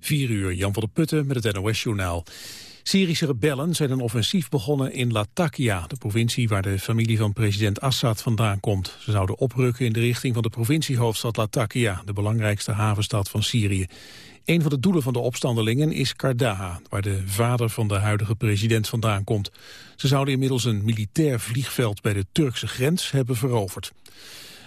4 uur, Jan van der Putten met het NOS-journaal. Syrische rebellen zijn een offensief begonnen in Latakia, de provincie waar de familie van president Assad vandaan komt. Ze zouden oprukken in de richting van de provinciehoofdstad Latakia, de belangrijkste havenstad van Syrië. Een van de doelen van de opstandelingen is Kardaha, waar de vader van de huidige president vandaan komt. Ze zouden inmiddels een militair vliegveld bij de Turkse grens hebben veroverd.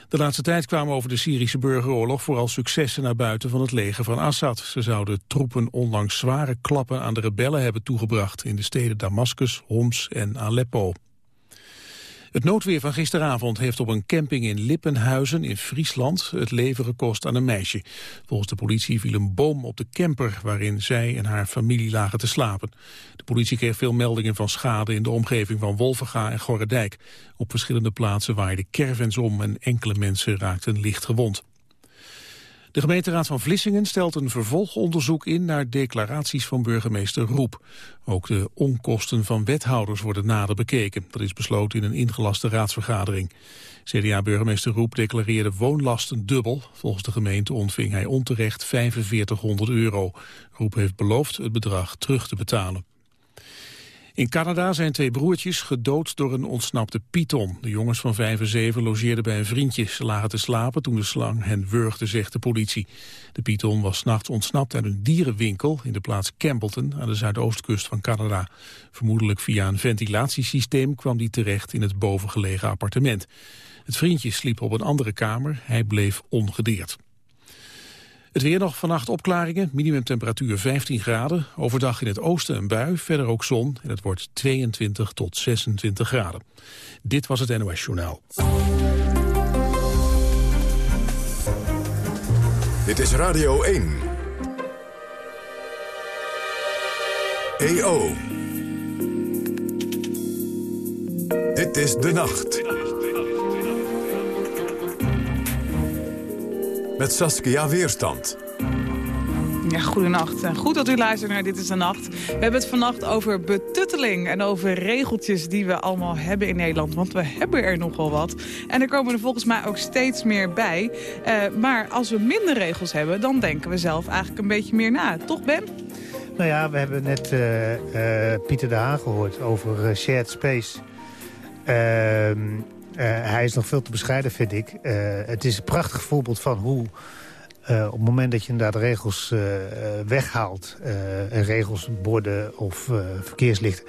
De laatste tijd kwamen over de Syrische burgeroorlog vooral successen naar buiten van het leger van Assad. Ze zouden troepen onlangs zware klappen aan de rebellen hebben toegebracht in de steden Damascus, Homs en Aleppo. Het noodweer van gisteravond heeft op een camping in Lippenhuizen in Friesland het leven gekost aan een meisje. Volgens de politie viel een boom op de camper waarin zij en haar familie lagen te slapen. De politie kreeg veel meldingen van schade in de omgeving van Wolvenga en Gorredijk. Op verschillende plaatsen waaiden caravans om en enkele mensen raakten licht gewond. De gemeenteraad van Vlissingen stelt een vervolgonderzoek in naar declaraties van burgemeester Roep. Ook de onkosten van wethouders worden nader bekeken. Dat is besloten in een ingelaste raadsvergadering. CDA-burgemeester Roep declareerde woonlasten dubbel. Volgens de gemeente ontving hij onterecht 4500 euro. Roep heeft beloofd het bedrag terug te betalen. In Canada zijn twee broertjes gedood door een ontsnapte python. De jongens van vijf en zeven logeerden bij een vriendje. Ze lagen te slapen toen de slang hen wurgde, zegt de politie. De python was nachts ontsnapt uit een dierenwinkel... in de plaats Campbellton aan de zuidoostkust van Canada. Vermoedelijk via een ventilatiesysteem kwam die terecht in het bovengelegen appartement. Het vriendje sliep op een andere kamer. Hij bleef ongedeerd. Het weer nog vannacht opklaringen, minimumtemperatuur 15 graden. Overdag in het oosten een bui, verder ook zon. En het wordt 22 tot 26 graden. Dit was het NOS Journaal. Dit is Radio 1. EO. Dit is De Nacht. Met Saskia Weerstand. Ja, goedenacht. Goed dat u luistert naar Dit is de Nacht. We hebben het vannacht over betutteling en over regeltjes die we allemaal hebben in Nederland. Want we hebben er nogal wat. En er komen er volgens mij ook steeds meer bij. Uh, maar als we minder regels hebben, dan denken we zelf eigenlijk een beetje meer na. Toch Ben? Nou ja, we hebben net uh, uh, Pieter de Haan gehoord over shared space. Uh, hij is nog veel te bescheiden, vind ik. Uh, het is een prachtig voorbeeld van hoe... Uh, op het moment dat je inderdaad regels weghaalt... en regels, borden of verkeerslichten...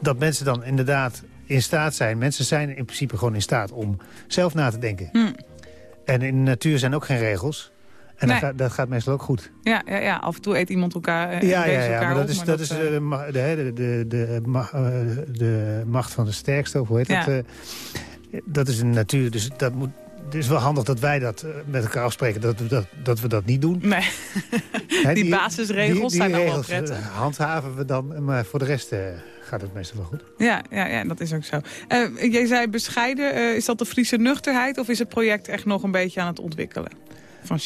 dat mensen dan inderdaad in staat zijn... mensen zijn in principe gewoon in staat om zelf na te denken. Hmm. En in de natuur zijn ook geen regels... En dat, gaat, dat, gaat, meestal ook goed. Ja, ja, ja, af en toe eet iemand elkaar. Ja, ja, ja, maar dat is, dat, is de, de, de, de, de, macht van de sterkste, of hoe heet ja. dat? Dat is een natuur, dus dat moet, het is wel handig dat wij dat eh, met elkaar afspreken, dat we dat, dat, we dat niet doen. Nee, die, basisregels zijn wel prettig. Eh, handhaven we dan, maar voor de rest uh, gaat het meestal wel goed. Ja, ja, ja dat is ook zo. Uh, jij zei bescheiden, uh, is dat de Friese nuchterheid of is het project echt nog een beetje aan het ontwikkelen? Van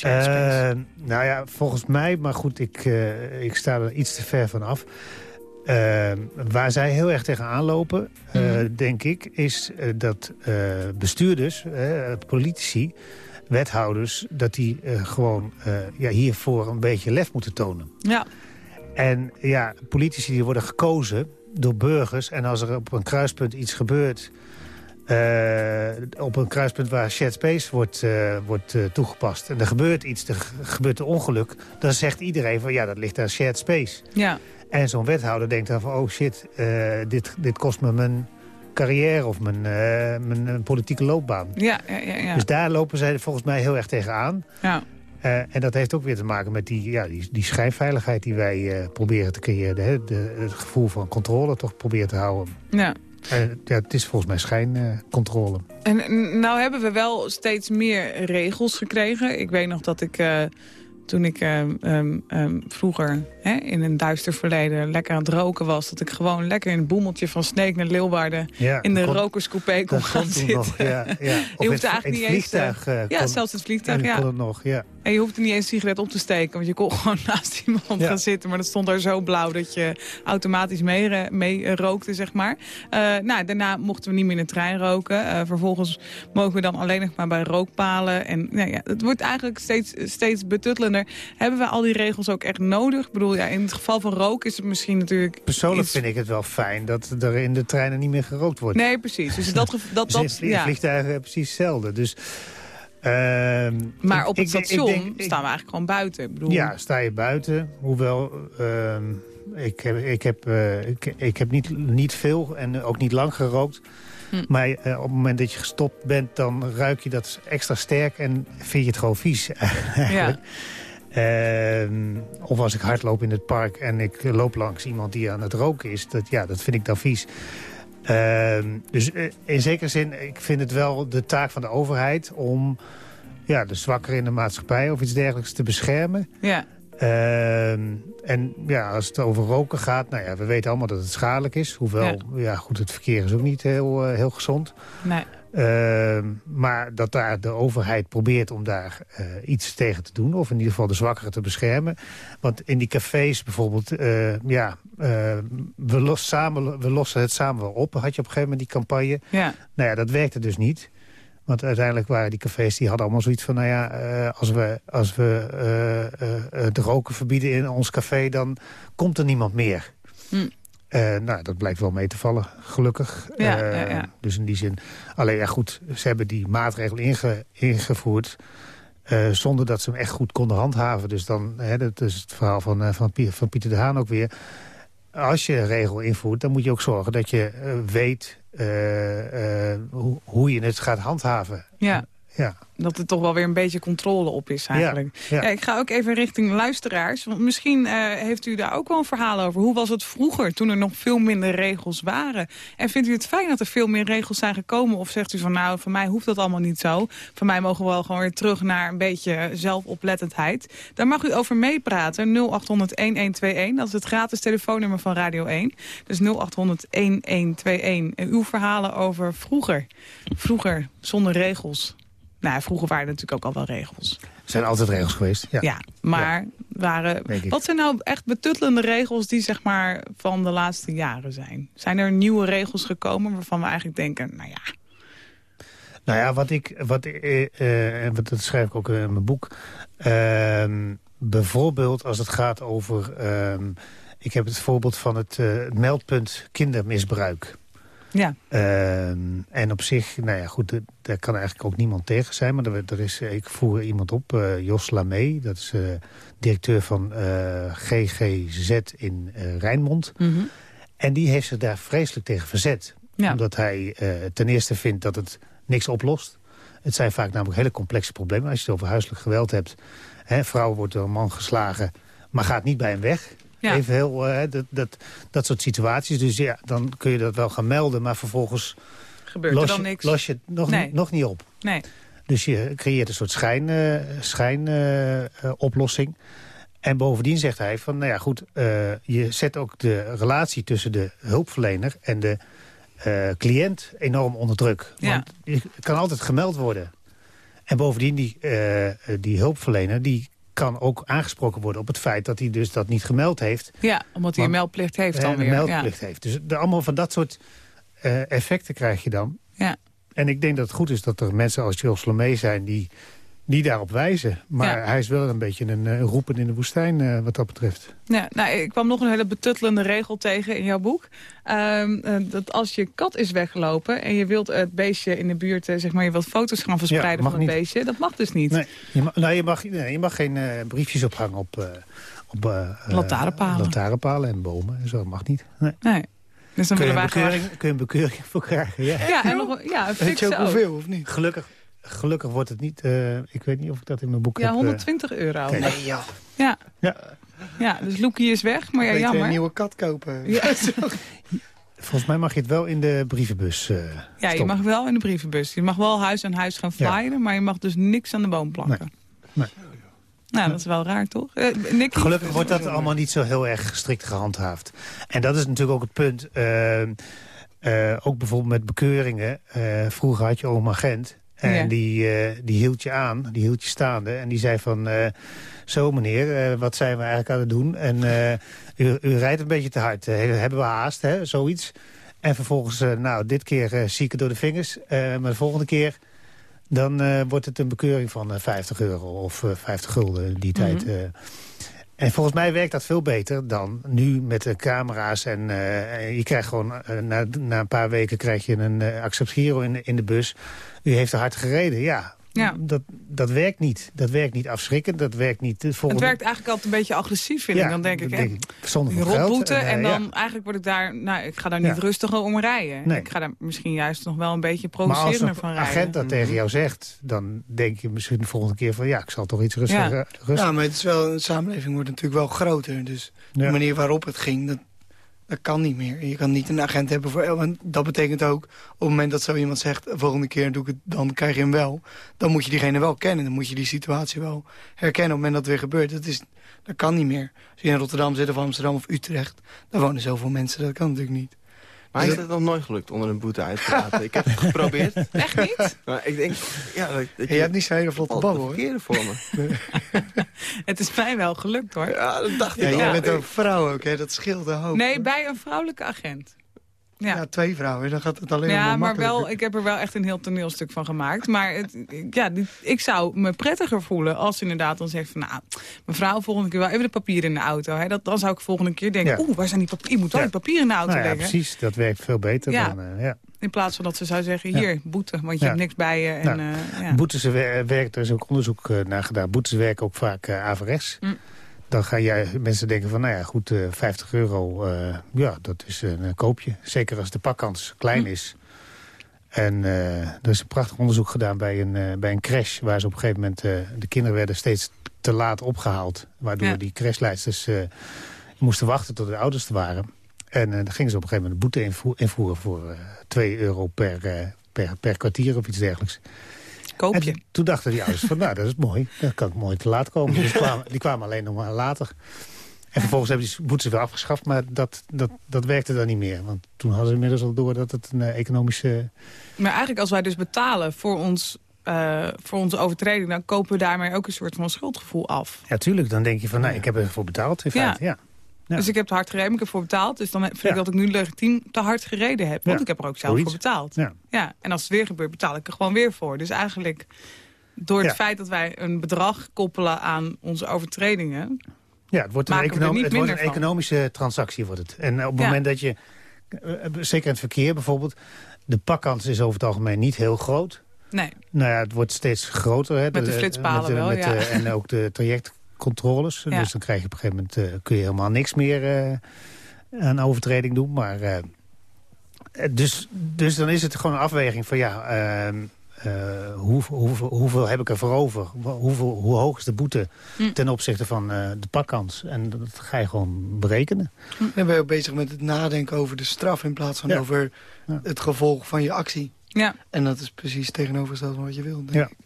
nou ja, volgens mij, maar goed, ik, ik sta er iets te ver van af. Uh, waar zij heel erg tegenaan lopen, uh, mm denk ik, is uh, dat bestuurders, politici, wethouders... dat die gewoon ja, hiervoor een beetje lef moeten tonen. Ja. En ja, politici die worden gekozen door burgers... en als er op een kruispunt iets gebeurt... op een kruispunt waar shared space wordt, wordt toegepast... en er gebeurt iets, er gebeurt een ongeluk... dan zegt iedereen van ja, dat ligt aan shared space. Ja. En zo'n wethouder denkt dan van, oh shit, uh, dit, dit kost me mijn carrière of mijn, uh, mijn uh, politieke loopbaan. Ja, ja, ja, ja, Dus daar lopen zij volgens mij heel erg tegenaan. Ja. en dat heeft ook weer te maken met die, ja, die, die schijnveiligheid die wij proberen te creëren. Hè? De, het gevoel van controle toch proberen te houden. Ja. ja, het is volgens mij schijncontrole. en nou hebben we wel steeds meer regels gekregen. Ik weet nog dat ik toen ik um, um, vroeger hè, in een duister verleden lekker aan het roken was... dat ik gewoon lekker in het boemeltje van Sneek naar Leeuwarden... in de rokerscoupé kon gaan zitten. Nog, ja, ja. je hoeft eigenlijk niet vliegtuig, eens... Uh, ja, zelfs het vliegtuig, ja. Kon het nog, ja. En je hoeft er niet eens een sigaret op te steken, want je kon gewoon naast iemand gaan zitten. Maar dat stond daar zo blauw dat je automatisch mee, mee rookte, zeg maar. nou, daarna mochten we niet meer in de trein roken. vervolgens mogen we dan alleen nog maar bij rookpalen. En nou ja, het wordt eigenlijk steeds, steeds betuttelender. Hebben we al die regels ook echt nodig? Ik bedoel, ja, in het geval van rook is het misschien natuurlijk... Persoonlijk vind ik het wel fijn dat er in de treinen niet meer gerookt wordt. Nee, precies. Dus dat, dat, dat, dus in ja. vliegtuigen precies hetzelfde. Dus, uh, maar op het station staan we eigenlijk gewoon buiten. Ik bedoel... Ja, sta je buiten. Hoewel, uh, ik heb, ik heb, uh, ik, ik heb niet, niet veel en ook niet lang gerookt. Hm. Maar uh, op het moment dat je gestopt bent, dan ruik je dat extra sterk en vind je het gewoon vies. Ja. Uh, of als ik hardloop in het park en ik loop langs iemand die aan het roken is. Dat, ja, dat vind ik dan vies. Uh, dus uh, in zekere zin, ik vind het wel de taak van de overheid... om ja, de zwakkeren in de maatschappij of iets dergelijks te beschermen. Ja. Ehm, en ja, als het over roken gaat, nou ja, we weten allemaal dat het schadelijk is. Hoewel, ja, goed, het verkeer is ook niet heel, eh, heel gezond. Nee. Ehm, maar dat daar de overheid probeert om daar uh, iets tegen te doen. Of in ieder geval de zwakkeren te beschermen. Want in die cafés bijvoorbeeld, uh, ja, uh, we, los samen, we lossen het samen wel op. Had je op een gegeven moment die campagne. Ja. Nou ja, dat werkte dus niet. Want uiteindelijk waren die cafés, die hadden allemaal zoiets van... nou ja, als we, als we het roken verbieden in ons café... dan komt er niemand meer. Hm. Uh, nou, dat blijkt wel mee te vallen, gelukkig. Ja, uh, ja, ja. Dus in die zin... Alleen, ja goed, ze hebben die maatregel inge, ingevoerd... Uh, zonder dat ze hem echt goed konden handhaven. Dus dan, hè, dat is het verhaal van, van, van, Pieter de Haan ook weer. Als je een regel invoert, dan moet je ook zorgen dat je weet... hoe, hoe je het gaat handhaven. Ja. Ja. Dat er toch wel weer een beetje controle op is eigenlijk. Ja, ik ga ook even richting luisteraars. Want misschien uh, heeft u daar ook wel een verhaal over. Hoe was het vroeger, toen er nog veel minder regels waren? En vindt u het fijn dat er veel meer regels zijn gekomen? Of zegt u van nou, voor mij hoeft dat allemaal niet zo. Voor mij mogen we wel gewoon weer terug naar een beetje zelfoplettendheid. Daar mag u over meepraten. 0800-1121. Dat is het gratis telefoonnummer van Radio 1. Dus 0800-1121. Uw verhalen over vroeger. Vroeger, zonder regels. Nou, vroeger waren er natuurlijk ook al wel regels. Er zijn altijd regels geweest, ja. Ja, maar waren, wat zijn nou echt betuttelende regels die zeg maar van de laatste jaren zijn? Zijn er nieuwe regels gekomen waarvan we eigenlijk denken, nou ja... Nou ja, wat ik, wat, uh, en dat schrijf ik ook in mijn boek... Ehm, bijvoorbeeld als het gaat over... Ehm, ik heb het voorbeeld van het, het meldpunt kindermisbruik. Ja. Ehm, en op zich, nou ja, goed, daar kan eigenlijk ook niemand tegen zijn. Maar er, er is, ik voer iemand op, uh, Jos Lamee. Dat is uh, directeur van eh, GGZ in Rijnmond. Mm -hmm. En die heeft zich daar vreselijk tegen verzet. Ja. Omdat hij ten eerste vindt dat het niks oplost. Het zijn vaak namelijk hele complexe problemen. Als je het over huiselijk geweld hebt. Hè, vrouw wordt door een man geslagen, maar gaat niet bij hem weg. Even heel, uh, dat, dat, dat soort situaties. Dus ja, dan kun je dat wel gaan melden. Maar vervolgens Gebeurt los, er dan niks. los je het nog, nee. nog niet op. Nee. Dus je creëert een soort schijnoplossing. Schijn, uh, uh, en bovendien zegt hij van, nou ja goed, je zet ook de relatie tussen de hulpverlener en de cliënt enorm onder druk. Want ja. je kan altijd gemeld worden. En bovendien, die, die hulpverlener, die kan ook aangesproken worden op het feit dat hij dus dat niet gemeld heeft. Ja, omdat hij een meldplicht heeft dan weer. Een meldplicht heeft. Dus de, allemaal van dat soort uh, effecten krijg je dan. Ja. En ik denk dat het goed is dat er mensen als Jules Lemay zijn... die die daarop wijzen. Maar hij is wel een beetje een, een roepen in de woestijn uh, wat dat betreft. Ja, nou, ik kwam nog een hele betuttelende regel tegen in jouw boek. Uh, dat als je kat is weggelopen en je wilt het beestje in de buurt... Zeg maar, je wilt foto's gaan verspreiden van het niet. beestje, dat mag dus niet. Nee, je mag, nou, je mag, nee, je mag geen briefjes ophangen op... op lantaarnpalen. lantaarnpalen en bomen en zo, dat mag niet. Nee. nee. Dus dan kun, je een bekeuring, kun je een bekeuring voor krijgen? Ja, ja en nog, ja, Weet je ook hoeveel of niet? Gelukkig gelukkig wordt het niet... Uh, ik weet niet of ik dat in mijn boek ja, heb... Ja, 120 uh, euro. Nee, ja. ja. Ja. dus Loekie is weg, maar ja, Weet jammer. een nieuwe kat kopen. Ja. Volgens mij mag je het wel in de brievenbus uh, Ja, je mag wel in de brievenbus. Je mag wel huis aan huis gaan flyeren, ja. maar je mag dus niks aan de boom plakken. Nee. nee. Nou, dat is wel raar, toch? Uh, Nicky? Gelukkig wordt dat allemaal niet zo heel erg strikt gehandhaafd. En dat is natuurlijk ook het punt. Uh, ook bijvoorbeeld met bekeuringen. vroeger had je oma Gent En Ja. die, eh, die hield je aan, die hield je staande. En die zei van, eh, zo meneer, eh, wat zijn we eigenlijk aan het doen? En u, u rijdt een beetje te hard. Hebben we haast, hè? zoiets. En vervolgens, nou, dit keer zie ik het door de vingers. Maar de volgende keer, dan wordt het een bekeuring van eh, 50 euro of eh, 50 gulden die tijd. Mhm. eh. En volgens mij werkt dat veel beter dan nu met de camera's. En eh, je krijgt gewoon, eh, na, na een paar weken krijg je een uh, accept giro in, in de bus. U heeft te hard gereden, ja. Ja. Dat, dat werkt niet. Dat werkt niet afschrikkend. Dat werkt niet... Het volgende... werkt eigenlijk altijd een beetje agressief, vind ik. Dan denk ik, zonder die veel geld. rotboete eh, en ja. dan eigenlijk word ik daar... Nou, ik ga daar niet Ja. rustiger om rijden. Nee. Ik ga daar misschien juist nog wel een beetje Maar als provocerender een van rijden. agent dat tegen jou zegt... dan denk je misschien de volgende keer van... ja, ik zal toch iets rustiger... Ja. rustig- Ja, maar het is wel, de samenleving wordt natuurlijk wel groter. Dus Ja. de manier waarop het ging, dat, dat kan niet meer. Je kan niet een agent hebben voor... Want dat betekent ook, op het moment dat zo iemand zegt... de volgende keer doe ik het, dan krijg je hem wel. Dan moet je diegene wel kennen. Dan moet je die situatie wel herkennen op het moment dat het weer gebeurt. Dat, is, dat kan niet meer. Als je in Rotterdam zit of Amsterdam of Utrecht... dan wonen zoveel mensen, dat kan natuurlijk niet. Maar is het nog nooit gelukt onder een boete uit te laten? ik heb het geprobeerd. Echt niet? Maar ik denk, ja, dat, dat Je hebt niet zo'n hele vlotte het hoor. voor me. Het is mij wel gelukt, hoor. Ja, dat dacht Ja, ik jij al. bent een vrouw ook, hè? dat scheelt een hoop. Nee, hoor. bij een vrouwelijke agent. Ja. Ja, twee vrouwen, dan gaat het alleen Ja, maar maar wel, ik heb er wel echt een heel toneelstuk van gemaakt. Maar het, ja, ik zou me prettiger voelen als ze inderdaad dan zegt van... nou, mevrouw, volgende keer wel even de papieren in de auto. Hè. Dat, dan zou ik volgende keer denken... Ja. oeh, waar zijn die papieren? Je moet wel die papieren in de auto Nou ja, leggen. precies. Dat werkt veel beter dan... eh, ja. In plaats van dat ze zou zeggen, hier, boete, want je hebt niks bij je. En, Nou, ja. Boetes wer- werken, er is ook onderzoek eh, naar gedaan. Boetes werken ook vaak eh, averechts. Mm. Dan gaan jij, mensen denken van, nou ja, goed, eh 50 euro, eh, ja, dat is een eh, koopje. Zeker als de pakkans klein Mm. is. En eh, er is een prachtig onderzoek gedaan bij een, bij een crash... waar ze op een gegeven moment, de kinderen werden steeds te laat opgehaald. Waardoor Ja. die crashleidsters moesten wachten tot de ouders er waren. En dan gingen ze op een gegeven moment een boete invoer- invoeren voor eh 2 euro per, per, per kwartier of iets dergelijks. Koop En je. toen- toen dachten die ouders van, nou, dat is mooi. Dan kan ik mooi te laat komen. Dus die kwamen, die kwamen alleen nog maar later. En vervolgens hebben die boetes weer afgeschaft. Maar dat, dat, dat werkte dan niet meer. Want toen hadden ze inmiddels al door dat het een eh, economische... Maar eigenlijk als wij dus betalen voor, ons, eh, voor onze overtreding... dan kopen we daarmee ook een soort van schuldgevoel af. Ja, tuurlijk. Dan denk je van, nou, ik heb ervoor betaald. In feite, ja. Ja. Dus ik heb te hard gereden, ik heb voor betaald. Dus dan vind Ja. ik dat ik nu legitiem te hard gereden heb. Want Ja. ik heb er ook zelf voor betaald. Ja. Ja, en als het weer gebeurt, betaal ik er gewoon weer voor. Dus eigenlijk, door het feit dat wij een bedrag koppelen aan onze overtredingen... Ja, het wordt een, econom- het wordt een van. economische transactie. Wordt het. En op het moment dat je, eh, zeker in het verkeer bijvoorbeeld... de pakkans is over het algemeen niet heel groot. Nee, Nou ja, het wordt steeds groter. Hè, Met de flitspalen met wel, met ja. En ook de trajectcontroles. Ja. Dus dan krijg je op een gegeven moment... eh, kun je helemaal niks meer eh, aan overtreding doen. Maar, eh, dus, dus dan is het gewoon een afweging van... ja, ehm, eh, hoe, hoeveel, hoeveel heb ik er voor over? Hoeveel, hoe hoog is de boete Hm. ten opzichte van eh, de pakkans? En dat ga je gewoon berekenen. Dan ben je ook bezig met het nadenken over de straf... in plaats van Ja. over Ja. het gevolg van je actie. ja, En dat is precies tegenovergesteld van wat je wil. denk Ja. ik.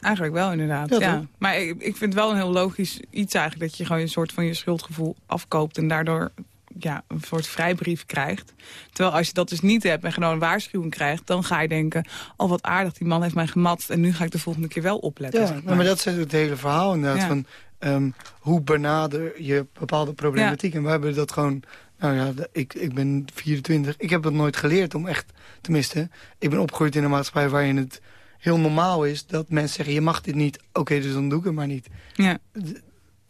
Eigenlijk wel inderdaad. Ja, Ja? Maar ik, ik vind het wel een heel logisch iets eigenlijk... dat je gewoon een soort van je schuldgevoel afkoopt... en daardoor ja, een soort vrijbrief krijgt. Terwijl als je dat dus niet hebt en gewoon een waarschuwing krijgt... dan ga je denken, oh wat aardig, die man heeft mij gematst... en nu ga ik de volgende keer wel opletten. Ja, zeg maar. maar dat is het hele verhaal inderdaad. Ja. Van, ehm, hoe benader je bepaalde problematiek. En we hebben dat gewoon... Nou ja, ik, ik ben 24. Ik heb dat nooit geleerd om echt... Tenminste, ik ben opgegroeid in een maatschappij waarin het heel normaal is... dat mensen zeggen, je mag dit niet. Oké, dus dan doe ik het maar niet. Ja.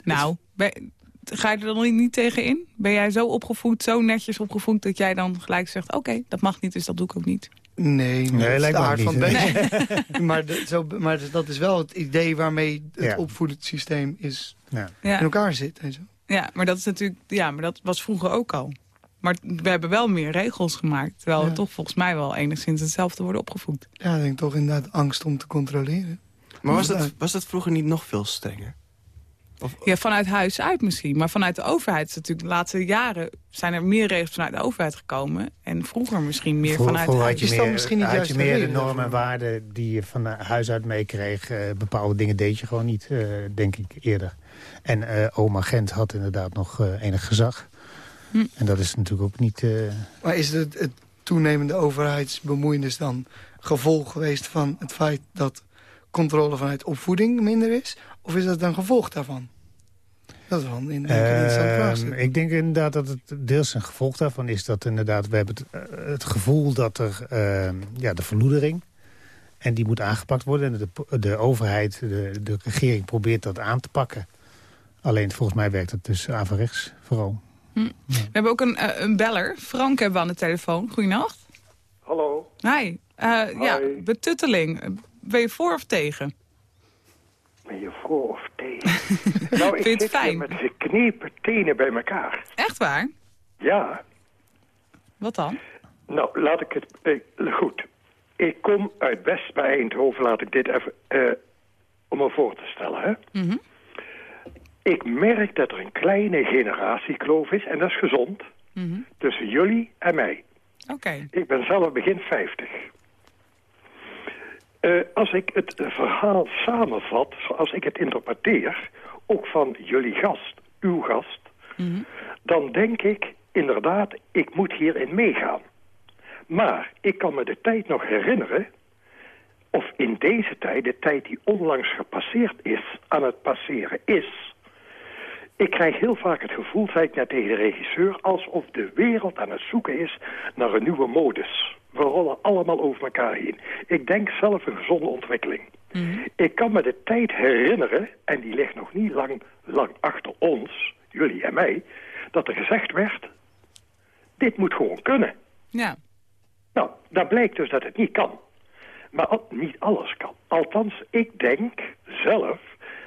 Nou, ben- ga je er dan niet, niet tegen in? Ben jij zo opgevoed, zo netjes opgevoed... dat jij dan gelijk zegt, oké, dat mag niet, dus dat doe ik ook niet. Nee, maar Nee, dat lijkt me van het niet. maar, de- zo, maar dat is wel het idee waarmee het Ja. opvoedingssysteem is Ja. in elkaar zit. En zo. ja, maar dat is natuurlijk, ja, maar dat was vroeger ook al. Maar we hebben wel meer regels gemaakt. Terwijl we Ja. toch volgens mij wel enigszins hetzelfde worden opgevoed. Ja, ik denk toch inderdaad angst om te controleren. Maar was dat, was dat vroeger niet nog veel strenger? Of, Ja, vanuit huis uit misschien. Maar vanuit de overheid is natuurlijk de laatste jaren... zijn er meer regels vanuit de overheid gekomen. En vroeger misschien meer vanuit huis. had je meer, misschien niet had juist je de meer de normen en waarden die je van huis uit meekreeg. Eh, bepaalde dingen deed je gewoon niet, eh, denk ik, eerder. En eh, oma Gent had inderdaad nog eh, enig gezag. Hm. En dat is natuurlijk ook niet... eh, Maar is het, het toenemende overheidsbemoeienis dan gevolg geweest van het feit dat controle vanuit opvoeding minder is? Of is dat dan gevolg daarvan? Dat is wel een interessante vraag. Uh, ik denk inderdaad dat het deels een gevolg daarvan is. Dat inderdaad, we hebben het, het gevoel dat er uh, ja, de verloedering... en die moet aangepakt worden. En de, de overheid, de, de regering probeert dat aan te pakken. Alleen volgens mij werkt het dus averechts vooral. Hm. We hebben ook een, uh, een beller. Frank hebben we aan de telefoon. Goedenacht. Hallo. Hi. Uh, Hi. Ja, betutteling. Ben je voor of tegen? Ben je voor of tegen? nou, ik Vind je het zit fijn? met geknepen tenen bij elkaar. Echt waar? Ja. Wat dan? Nou, laat ik het... Eh, goed. Ik kom uit West bij Eindhoven. Laat ik dit even... Uh, om me voor te stellen, hè. Mm -hmm. Ik merk dat er een kleine generatiekloof is, en dat is gezond, mm -hmm. tussen jullie en mij. Oké. Okay. Ik ben zelf begin 50. Uh, als ik het verhaal samenvat, zoals ik het interpreteer, ook van jullie gast, uw gast, Mhm. mm -hmm. dan denk ik inderdaad, ik moet hierin meegaan. Maar ik kan me de tijd nog herinneren, of in deze tijd, de tijd die onlangs gepasseerd is, aan het passeren is. Ik krijg heel vaak het gevoel, zei ik net tegen de regisseur, alsof de wereld aan het zoeken is naar een nieuwe modus. We rollen allemaal over elkaar heen. Ik denk zelf een gezonde ontwikkeling. Mhm. Ik kan me de tijd herinneren, en die ligt nog niet lang, lang achter ons, jullie en mij, dat er gezegd werd, dit moet gewoon kunnen. Ja. Nou, dan blijkt dus dat het niet kan. Maar niet alles kan. Althans, ik denk zelf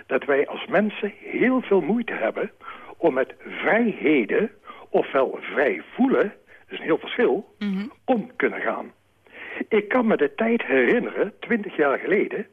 dat wij als mensen heel veel moeite hebben om met vrijheden, ofwel vrij voelen, dat is een heel verschil, mm -hmm. om kunnen gaan. Ik kan me de tijd herinneren, twintig jaar geleden,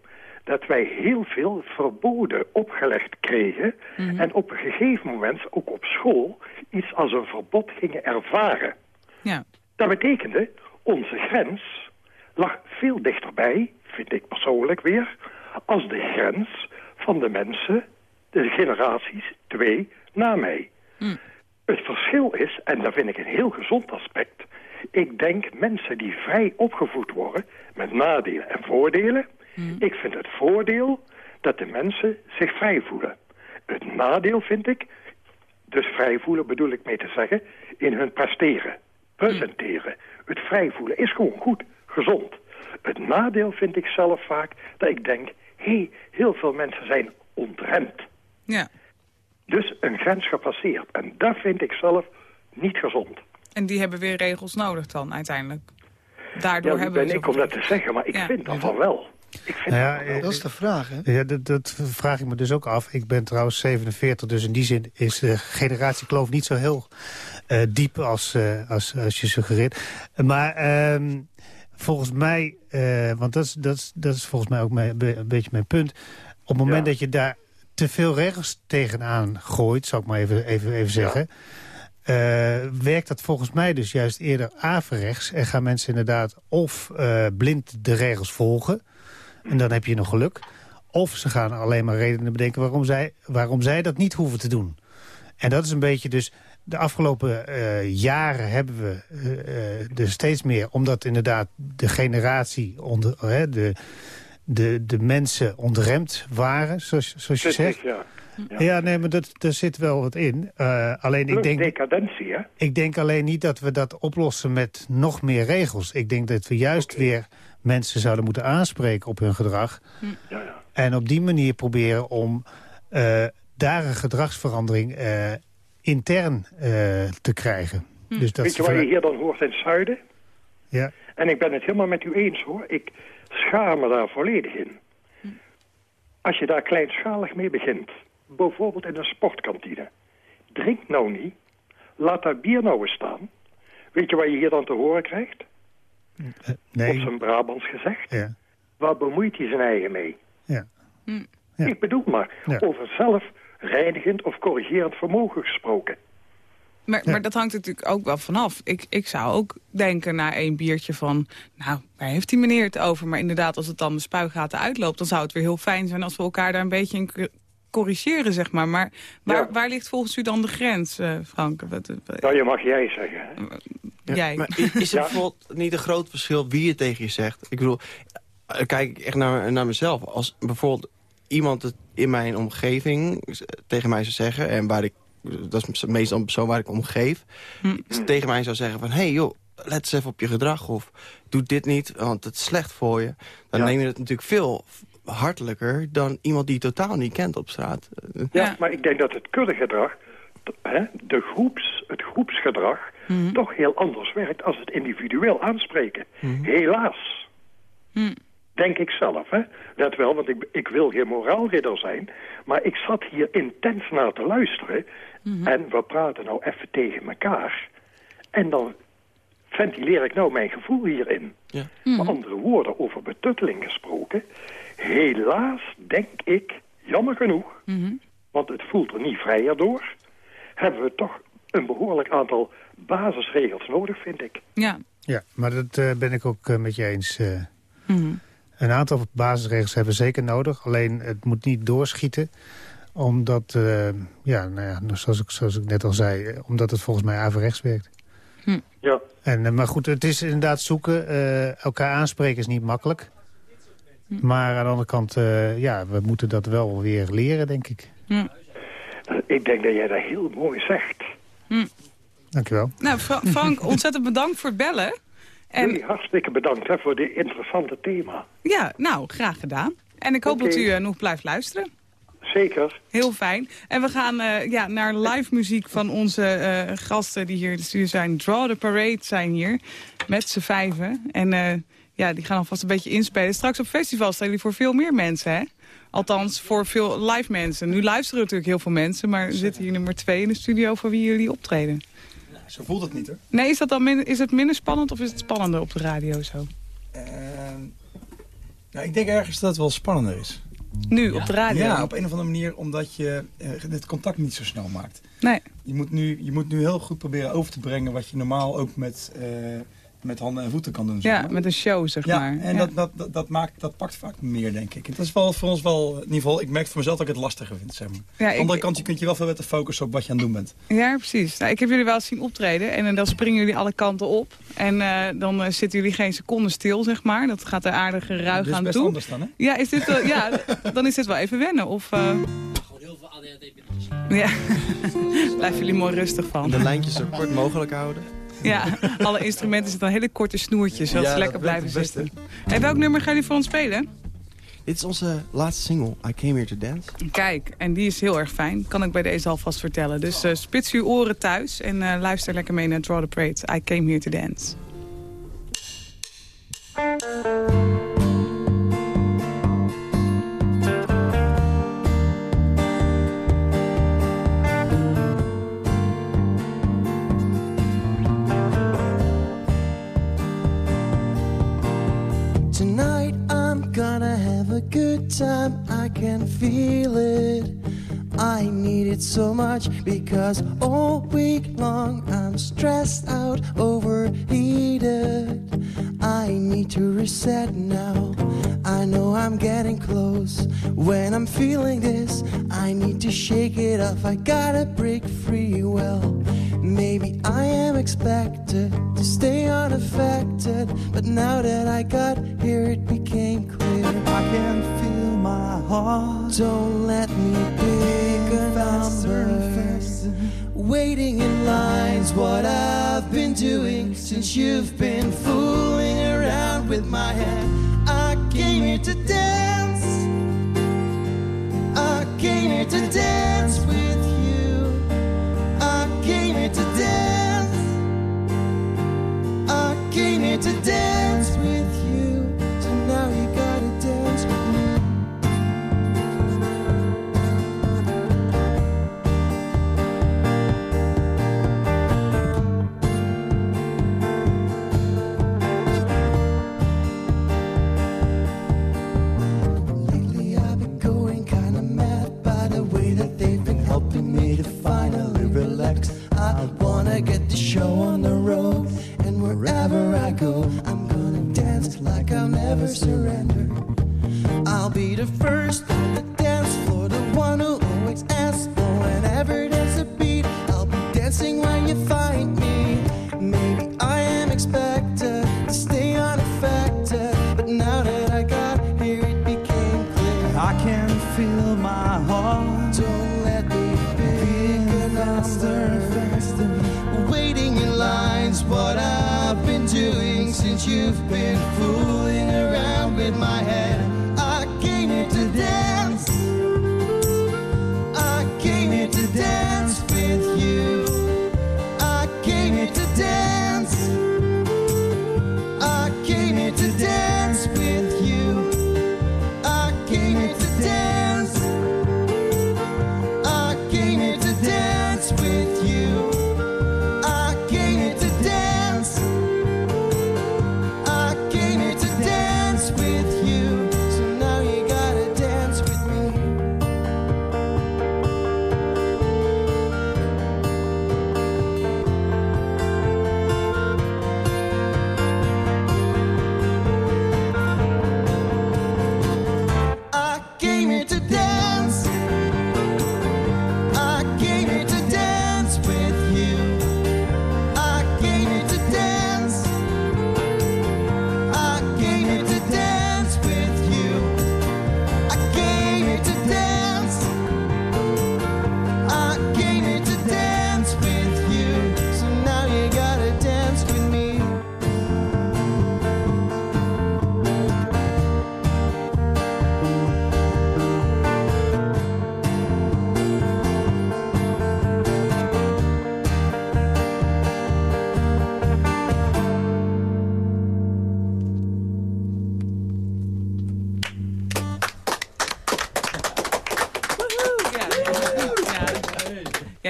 dat wij heel veel verboden opgelegd kregen mm -hmm. en op een gegeven moment ook op school iets als een verbod gingen ervaren. Ja. Dat betekende, onze grens lag veel dichterbij, vind ik persoonlijk weer, als de grens van de mensen, de generaties twee na mij. Mm. Het verschil is, en dat vind ik een heel gezond aspect, ik denk mensen die vrij opgevoed worden met nadelen en voordelen, mm. ik vind het voordeel dat de mensen zich vrij voelen. Het nadeel vind ik, dus vrij voelen bedoel ik mee te zeggen, in hun presteren, presenteren. Het vrij voelen is gewoon goed, gezond. Het nadeel vind ik zelf vaak dat ik denk, hey, heel veel mensen zijn ontremd. Ja. Dus een grens gepasseerd. En dat vind ik zelf niet gezond. En die hebben weer regels nodig dan uiteindelijk? Daardoor ja, hebben ben ik om dat te zeggen, maar ik ja. vind dat van wel. Ik vind nou ja, dat, wel. dat is de vraag, hè? Ja, dat, dat, vraag ik me dus ook af. Ik ben trouwens 47, dus in die zin is de generatiekloof niet zo heel uh, diep als, uh, als, als je suggereert. Maar... Uh, volgens mij, uh, want dat is, dat, is, dat is volgens mij ook mijn, een beetje mijn punt. Op het moment ja. dat je daar te veel regels tegenaan gooit, zou ik maar even, even, even zeggen... Uh, werkt dat volgens mij dus juist eerder averechts... en gaan mensen inderdaad of uh, blind de regels volgen... en dan heb je nog geluk... of ze gaan alleen maar redenen bedenken waarom zij, waarom zij dat niet hoeven te doen. En dat is een beetje dus... De afgelopen uh, jaren hebben we uh, er steeds meer... omdat inderdaad de generatie, onder, uh, de, de, de mensen ontremd waren, zoals, zoals je zegt. Ja. Ja. ja, nee, maar dat, daar zit wel wat in. alleen ik denk, decadentie, hè? ik denk alleen niet dat we dat oplossen met nog meer regels. Ik denk dat we juist okay. weer mensen zouden moeten aanspreken op hun gedrag. Hm. Ja, ja. En op die manier proberen om daar een gedragsverandering intern uh, te krijgen. Hm. Dus dat Weet je wat je hier dan hoort in het zuiden? Ja. En ik ben het helemaal met u eens hoor. Ik schaam me daar volledig in. Hm. Als je daar kleinschalig mee begint, bijvoorbeeld in een sportkantine. Drink nou niet, laat dat bier nou eens staan. Weet je wat je hier dan te horen krijgt? Uh, nee. Op zijn Brabants gezegd. Ja. Waar bemoeit hij zijn eigen mee? Ja. Hm. Ja. Ik bedoel maar, Ja. over zelf reinigend of corrigerend vermogen gesproken. Maar, Ja. maar dat hangt natuurlijk ook wel vanaf. Ik, ik zou ook denken na één biertje van... nou, waar heeft die meneer het over? Maar inderdaad, als het dan de spuigaten uitloopt... dan zou het weer heel fijn zijn als we elkaar daar een beetje in cor- corrigeren, zeg maar. Maar waar, Ja. waar ligt volgens u dan de grens, eh, Frank? Wat, wat- Nou, je mag jij zeggen. Ja, Jij. Maar is, er Ja. bijvoorbeeld niet een groot verschil wie het tegen je zegt? Ik bedoel, eh, kijk ik echt naar, naar mezelf. Als bijvoorbeeld iemand het in mijn omgeving eh, tegen mij zou zeggen... en waar ik, dat is meestal een persoon waar ik om geef... Hm. tegen mij zou zeggen van... hé hey joh, let eens even op je gedrag of doe dit niet, want het is slecht voor je. Dan Ja. neem je het natuurlijk veel hartelijker dan iemand die je totaal niet kent op straat. Ja, Ja. maar ik denk dat het kuddegedrag, hè, de groeps, het groepsgedrag, toch heel anders werkt als het individueel aanspreken. Helaas. Hm. Denk ik zelf, hè. Let wel, want ik, ik wil geen moraalridder zijn. Maar ik zat hier intens naar te luisteren. En we praten nou even tegen elkaar. En dan ventileer ik nou mijn gevoel hierin. Ja. Met andere woorden, over betutteling gesproken. Helaas denk ik, jammer genoeg, want het voelt er niet vrijer door... hebben we toch een behoorlijk aantal basisregels nodig, vind ik. Ja. Ja, maar dat eh, ben ik ook eh, met je eens. eh. Mhm. Een aantal basisregels hebben we zeker nodig. Alleen het moet niet doorschieten. Omdat, eh, ja, nou ja, zoals ik, zoals ik net al zei... eh, omdat het volgens mij averechts werkt. Ja, En, eh, maar goed, het is inderdaad zoeken. eh, elkaar aanspreken is niet makkelijk. Maar aan de andere kant, eh, ja, we moeten dat wel weer leren, denk ik. ik denk dat jij dat heel mooi zegt. Dankjewel. Nou, Fra- Frank, ontzettend bedankt voor het bellen. En Jullie hartstikke bedankt hè, voor dit interessante thema. ja, nou, graag gedaan. En ik hoop dat u eh, nog blijft luisteren. Zeker. Heel fijn. En we gaan eh, ja, naar live muziek van onze eh, gasten die hier in de studio zijn. Draw the Parade zijn hier, met z'n vijven. En ja, die gaan alvast een beetje inspelen. Straks op festival staan jullie voor veel meer mensen, hè? Althans, voor veel live mensen. Nu luisteren natuurlijk heel veel mensen, maar er zitten hier nummer twee in de studio voor wie jullie optreden. Zo voelt het niet hoor. Nee, is, dat dan min- is het minder spannend of is het spannender op de radio zo? Ehm, nou, ik denk ergens dat het wel spannender is. Nu, op de radio? Ja, op een of andere manier omdat je eh, het contact niet zo snel maakt. Nee. Je moet, nu, je moet nu heel goed proberen over te brengen wat je normaal ook met, eh, met handen en voeten kan doen. zeg Ja, maar. met een show, zeg ja, maar. en Ja. Dat, dat, dat, dat, maakt, dat pakt vaak meer, denk ik. Het is wel voor ons wel, in ieder geval, ik merk voor mezelf dat ik het lastiger vind. Zeg maar. Ja, Aan de andere kant, je kunt je wel veel beter focussen op wat je aan het doen bent. Ja, precies. Nou, ik heb jullie wel eens zien optreden en eh, dan springen jullie alle kanten op. En eh, dan eh, zitten jullie geen seconde stil, zeg maar. Dat gaat er aardig ruig Dat is aan best toe. anders dan, hè? Ja, is dit, wel- ja, dan is dit wel even wennen. Of, eh, Gewoon heel veel ADHD-pilletjes. ja, blijven jullie mooi rustig van. De lijntjes zo kort mogelijk houden. Ja, alle instrumenten zitten aan hele korte snoertjes, zodat Ja, ze lekker blijven zitten. En welk nummer gaan jullie voor ons spelen? Dit is onze laatste single, I Came Here To Dance. Kijk, en die is heel erg fijn. Kan ik bij deze alvast vertellen. Dus eh, spits uw oren thuis en eh, luister lekker mee naar Draw the Parade. I came here to dance. Time, I can feel it. I need it so much because all week long I'm stressed out, overheated. I need to reset now. I know I'm getting close. When I'm feeling this, I need to shake it off. I gotta break free. Well, maybe I am expected to stay unaffected. But now that I got here, it became clear. I can feel my heart. Don't let me pick a number. Waiting in line's what I've been doing since you've been fooling around with my head. I came here to dance. I came here to dance with you. I came here to dance. I came here to dance helping me to finally relax. I wanna get the show on the road, and wherever I go, I'm gonna dance like I'll never surrender. I'll be the first on the dance floor, the one who always asks for whenever there's a beat. I'll be dancing when you find me.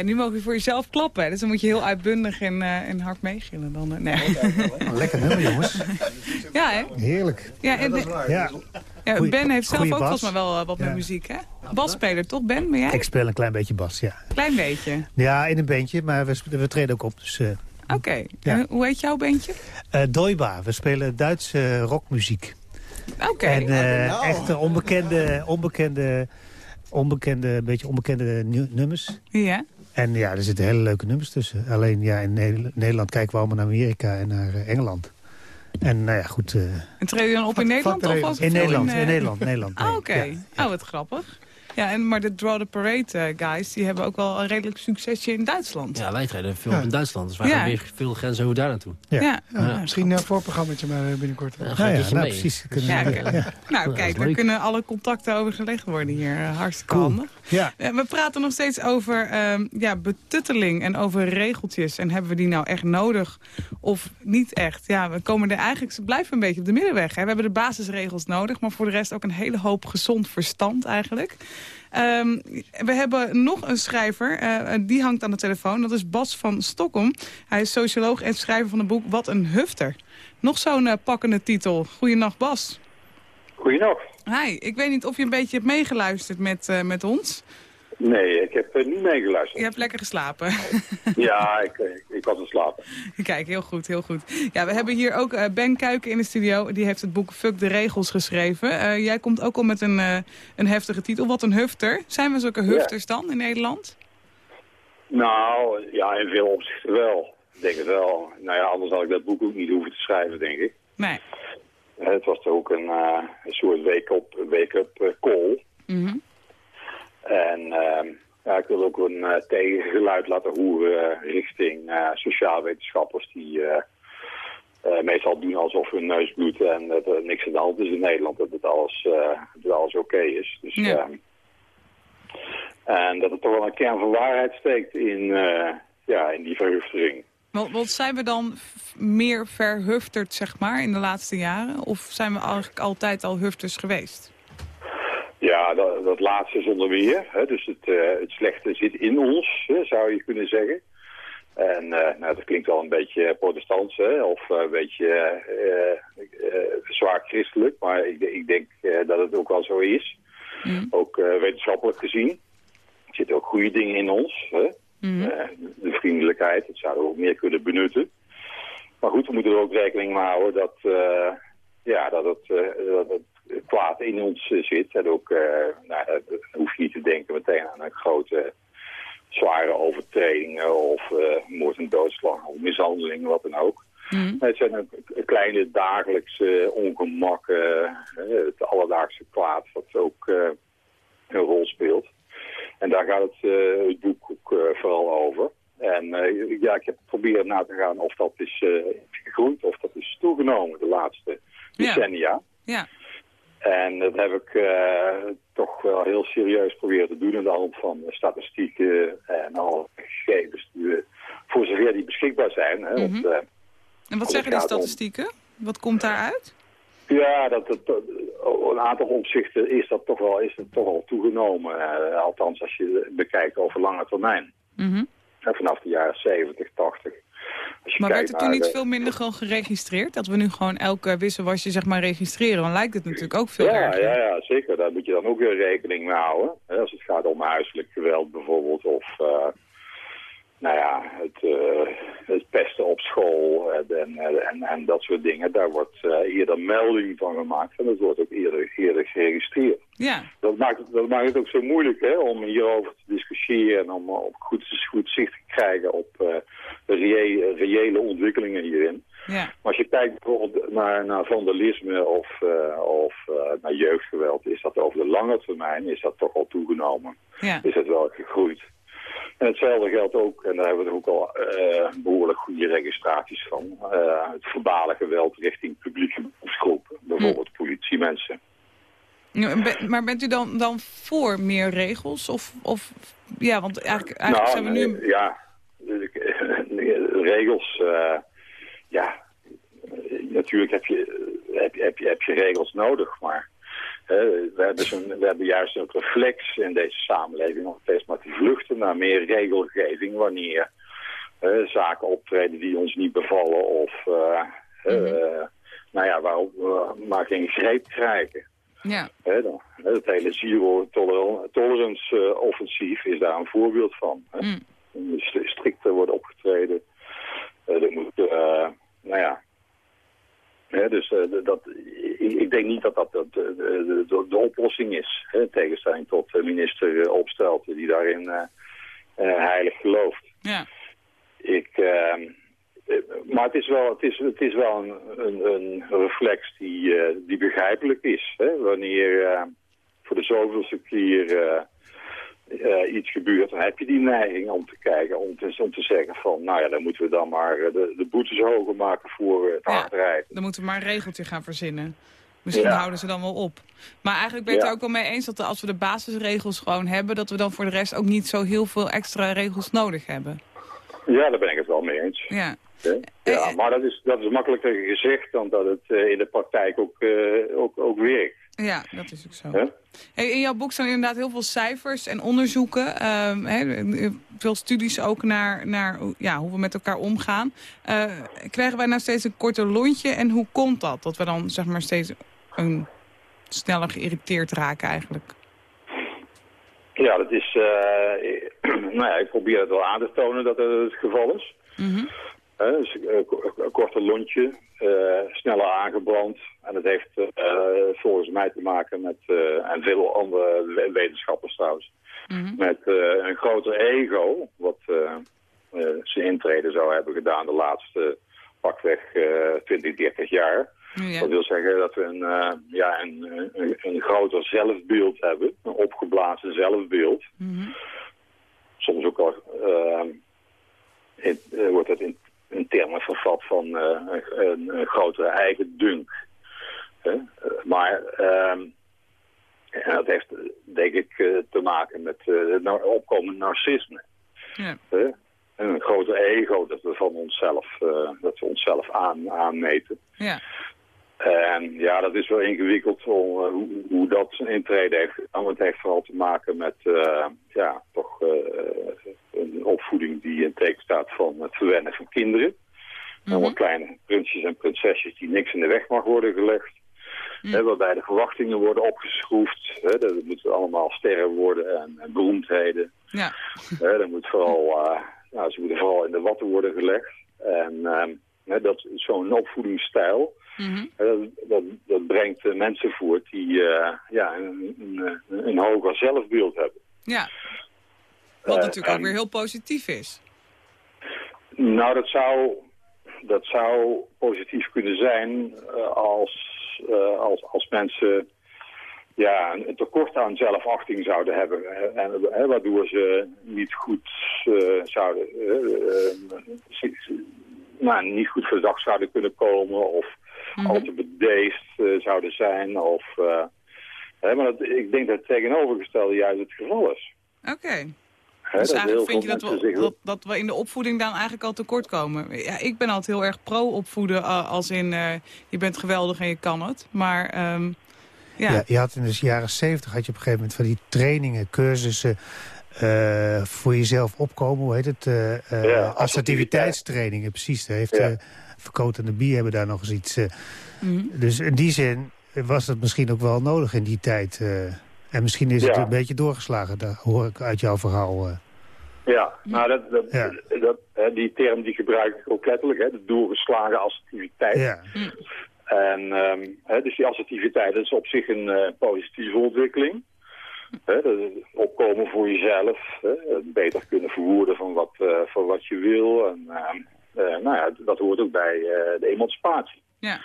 Ja, nu mogen je voor jezelf klappen. hè. Dus dan moet je heel uitbundig en, eh, en hard meegillen. Dan, eh, nee. Lekker nummer, jongens. ja, hè? Heerlijk. Ja, en de- Ja. Ben heeft zelf ook bas. volgens mij wel eh, wat met muziek, hè? Basspeler, toch Ben? Ben jij? Ik speel een klein beetje bas, ja. Klein beetje. Ja, in een bandje, maar we, we treden ook op. Dus, eh Oké. Ja. Hoe heet jouw bandje? eh, Doiba, we spelen Duitse rockmuziek. Oké. En eh, echt onbekende, onbekende, onbekende, een beetje onbekende nu- nummers. Ja. En ja, er zitten hele leuke nummers tussen. Alleen ja, in Ne- Nederland kijken we allemaal naar Amerika en naar eh, Engeland. En nou ja, goed. eh, En treed je dan op in Nederland? Of in Nederland, eh, in Nederland, Nederland. Ah, oké. Ja. Oh, wat grappig. Ja, en, maar de Draw the Parade eh, guys, die hebben ook wel een redelijk succesje in Duitsland. Ja, wij treden veel Ja. in Duitsland. Dus wij Ja. gaan weer veel grenzen over daar naartoe. Ja. Ja. Ja, misschien een voorprogrammaatje maar eh, binnenkort. Ja, Nou ja, nou precies. Kunnen. Nou, kijk, daar kunnen alle contacten over gelegd worden hier. Eh, hartstikke Cool. handig. Ja. We praten nog steeds over ehm, ja, betutteling en over regeltjes. En hebben we die nou echt nodig of niet echt? Ja, we komen er eigenlijk, ze blijven een beetje op de middenweg. Hè. We hebben de basisregels nodig, maar voor de rest ook een hele hoop gezond verstand eigenlijk. Ehm, we hebben nog een schrijver, eh, die hangt aan de telefoon. Dat is Bas van Stockholm. Hij is socioloog en schrijver van het boek Wat een Hufter. Nog zo'n eh, pakkende titel. Goedenacht Bas. Goeienacht. Hi, ik weet niet of je een beetje hebt meegeluisterd met, eh, met ons. Nee, ik heb eh, niet meegeluisterd. Je hebt lekker geslapen. Ja, ik, ik, ik was aan slapen. Kijk, heel goed, heel goed. Ja, we hebben hier ook eh, Ben Kuiken in de studio. Die heeft het boek Fuck de Regels geschreven. Eh, jij komt ook al met een, eh, een heftige titel. Wat een hufter. Zijn we zulke hufters dan in Nederland? Nou, ja, in veel opzichten wel. Ik denk het wel. Nou ja, anders had ik dat boek ook niet hoeven te schrijven, denk ik. Nee. Eh, Het was toch ook een, eh, een soort wake-up wake up, eh, call. Mhm. En ehm, ja, ik wil ook een eh, tegengeluid laten horen richting eh sociaal wetenschappers die eh, eh, meestal doen alsof hun neus bloedt en dat er niks aan de hand is in Nederland, dat het alles, eh, dat alles oké is. Dus, Ja. ehm, en dat er toch wel een kern van waarheid steekt in, eh, ja, in die verhuftering. Wat, wat zijn we dan meer verhufterd, zeg maar, in de laatste jaren? Of zijn we eigenlijk altijd al hufters geweest? Ja, dat, dat laatste zonder meer. Hè, dus het, eh, het slechte zit in ons, hè, zou je kunnen zeggen. En eh, nou, dat klinkt wel een beetje protestants, hè, of eh, een beetje eh, eh, zwaar christelijk. Maar ik, ik denk eh, dat het ook wel zo is. Ook eh, wetenschappelijk gezien. Er zitten ook goede dingen in ons. Hè. Eh, de vriendelijkheid, dat zouden we ook meer kunnen benutten. Maar goed, we moeten er ook rekening mee houden dat, eh, ja, dat, het, eh, dat het kwaad in ons eh, zit. En ook, eh, nou, dat- hoef je niet te denken meteen aan een grote, zware overtredingen of eh, moord en doodslag of mishandeling, wat dan ook. Het zijn ook kleine dagelijkse ongemakken, eh, het alledaagse kwaad wat ook eh, een rol speelt. En daar gaat het, eh, het boek ook eh, vooral over. En eh, eh, ja, ik heb geprobeerd na te gaan of dat is eh, gegroeid of dat is toegenomen de laatste decennia. Ja. En dat heb ik eh, toch wel heel serieus proberen te doen aan de hand van statistieken en alle gegevens die we, voor zover die beschikbaar zijn. Hè, Mhm. want, eh, En wat zeggen die om- statistieken? Wat komt daaruit? Ja, dat, dat, dat- op een aantal opzichten is dat toch wel, is het toch al toegenomen. eh, althans, als je bekijkt over lange termijn. Mhm. Eh, vanaf de jaren 70, 80. Als je Maar werd er toen niet veel minder gewoon geregistreerd? Dat we nu gewoon elke wisselwasje zeg maar registreren? Dan lijkt het natuurlijk ook veel ja, erger. ja, ja, zeker. Daar moet je dan ook weer rekening mee houden. Als het gaat om huiselijk geweld bijvoorbeeld. Of eh, nou ja, het, eh, het pesten op school en, en, en, en dat soort dingen. Daar wordt eh, eerder melding van gemaakt. En dat wordt ook eerder, eerder geregistreerd. Ja. Dat maakt, het, dat maakt het ook zo moeilijk hè, om hierover te discussiëren en om eh, op goed, goed zicht te krijgen op eh, de reële, reële ontwikkelingen hierin. Ja. Maar als je kijkt bijvoorbeeld naar, naar vandalisme of, eh, of eh, naar jeugdgeweld, is dat over de lange termijn is dat toch al toegenomen. Ja. Is dat wel gegroeid. En hetzelfde geldt ook, en daar hebben we er ook al eh, behoorlijk goede registraties van, eh, het verbale geweld richting publieke beroepsgroepen. Bijvoorbeeld politiemensen. Maar bent u dan, dan voor meer regels? Of, of ja, want eigenlijk, eigenlijk zijn we nu... nee, Ja, regels, eh, ja, eh, natuurlijk heb je, heb, heb, je, heb je regels nodig, maar eh, we, hebben zo'n, we hebben juist een reflex in deze samenleving om steeds maar te vluchten naar meer regelgeving wanneer eh, zaken optreden die ons niet bevallen of eh, eh, nou ja, waarop we maar geen greep krijgen. Ja. Dan, het hele zero toler- tolerance eh, offensief is daar een voorbeeld van. Mm. Er strikter worden opgetreden. Eh, er moet, eh, nou ja. Dus eh, dat, ik, ik denk niet dat dat, dat de, de, de, oplossing is. Hè, in tegenstelling tot eh, minister eh, Opstelten die daarin eh, eh, heilig gelooft. Ja. Ik, ehm, eh, maar het is wel, het is, het is wel een, een, een reflex die, eh, die begrijpelijk is. Hè? Wanneer eh, voor de zoveelste keer eh, eh, iets gebeurt, dan heb je die neiging om te kijken, om te, om te zeggen van, nou ja, dan moeten we dan maar eh, de, de boetes hoger maken voor eh, het rijden. Dan moeten we maar een regeltje gaan verzinnen. Misschien Ja. houden ze dan wel op. Maar eigenlijk ben je het Ja. er ook wel mee eens dat als we de basisregels gewoon hebben... dat we dan voor de rest ook niet zo heel veel extra regels nodig hebben. Ja, daar ben ik het wel mee eens. Ja. Ja, maar dat is, dat is makkelijker gezegd dan dat het eh, in de praktijk ook, eh, ook, ook werkt. Ja, dat is ook zo. Hey, in jouw boek staan inderdaad heel veel cijfers en onderzoeken. ehm, veel studies ook naar, naar ja, hoe we met elkaar omgaan. Eh, krijgen wij nou steeds een korter lontje? En hoe komt dat? Dat we dan zeg maar steeds een sneller geïrriteerd raken eigenlijk. Ja, dat is, eh, nou ja, ik probeer het wel aan te tonen dat het het geval is. Mhm. Dus, eh, ko- een korte lontje, eh, sneller aangebrand. En dat heeft eh, volgens mij te maken met, eh, en veel andere we- wetenschappers trouwens, Mhm. met eh, een groter ego, wat eh, eh, zijn intrede zou hebben gedaan de laatste pakweg eh 20, 30 jaar. Ja. Dat wil zeggen dat we een, eh, ja, een, een, een groter zelfbeeld hebben, een opgeblazen zelfbeeld. Mhm. Soms ook al eh, in- eh, wordt het in, in termen vervat van eh, een, een, grotere eigen dunk. Maar ehm, en dat heeft denk ik eh, te maken met eh, het nou- opkomend narcisme. Ja. Een groter ego dat we van onszelf, dat we onszelf aan, aanmeten. Ja. En ja, dat is wel ingewikkeld om, eh, hoe, hoe dat zijn intrede heeft gedaan. Want het heeft vooral te maken met eh, ja, toch eh, een opvoeding die in teken staat van het verwennen van kinderen. Allemaal kleine prinsjes en prinsesjes die niks in de weg mag worden gelegd. Hè, waarbij de verwachtingen worden opgeschroefd. Hè, dat moeten allemaal sterren worden en, en beroemdheden. Ja. Hè, dat moet vooral, nou, ze moeten vooral in de watten worden gelegd. En ehm, hè, dat zo'n opvoedingsstijl, Mhm. hè, dat, dat, dat brengt eh, mensen voort die eh, ja, een, een, een hoger zelfbeeld hebben. Ja. Wat Eh, natuurlijk ook weer heel positief is. Nou, dat zou, dat zou positief kunnen zijn eh, als, eh, als, als mensen ja, een tekort aan zelfachting zouden hebben. En, hè, waardoor ze niet goed eh, zouden... eh, eh, nou, niet goed voor de dag zouden kunnen komen of al te bedeesd eh, zouden zijn. Of, eh, hè, maar dat, ik denk dat het tegenovergestelde juist het geval is. Oké. Hè, Dus dat eigenlijk vind je dat we, zich- dat, dat we in de opvoeding dan eigenlijk al tekort komen? Ja, ik ben altijd heel erg pro-opvoeden, uh, als in eh, je bent geweldig en je kan het. Maar ehm, ja, Ja, je had in de jaren zeventig had je op een gegeven moment van die trainingen, cursussen eh, voor jezelf opkomen. Hoe heet het? Eh, eh, Ja, assertiviteitstrainingen, precies. Daar heeft Ja. eh Verkoot en de Bie hebben daar nog eens iets. eh, Mhm. Dus in die zin was het misschien ook wel nodig in die tijd. eh. en misschien is het een beetje doorgeslagen, dat hoor ik uit jouw verhaal. eh. Ja, nou dat, dat, Ja. dat, hè, die term die gebruik ik ook letterlijk, hè, de doorgeslagen assertiviteit. ja. En ehm, hè, dus die assertiviteit dat is op zich een eh, positieve ontwikkeling. Hè, dat is opkomen voor jezelf, hè, beter kunnen verwoorden van wat, eh, van wat je wil. En, ehm, eh, nou ja, dat hoort ook bij eh, de emancipatie. ja.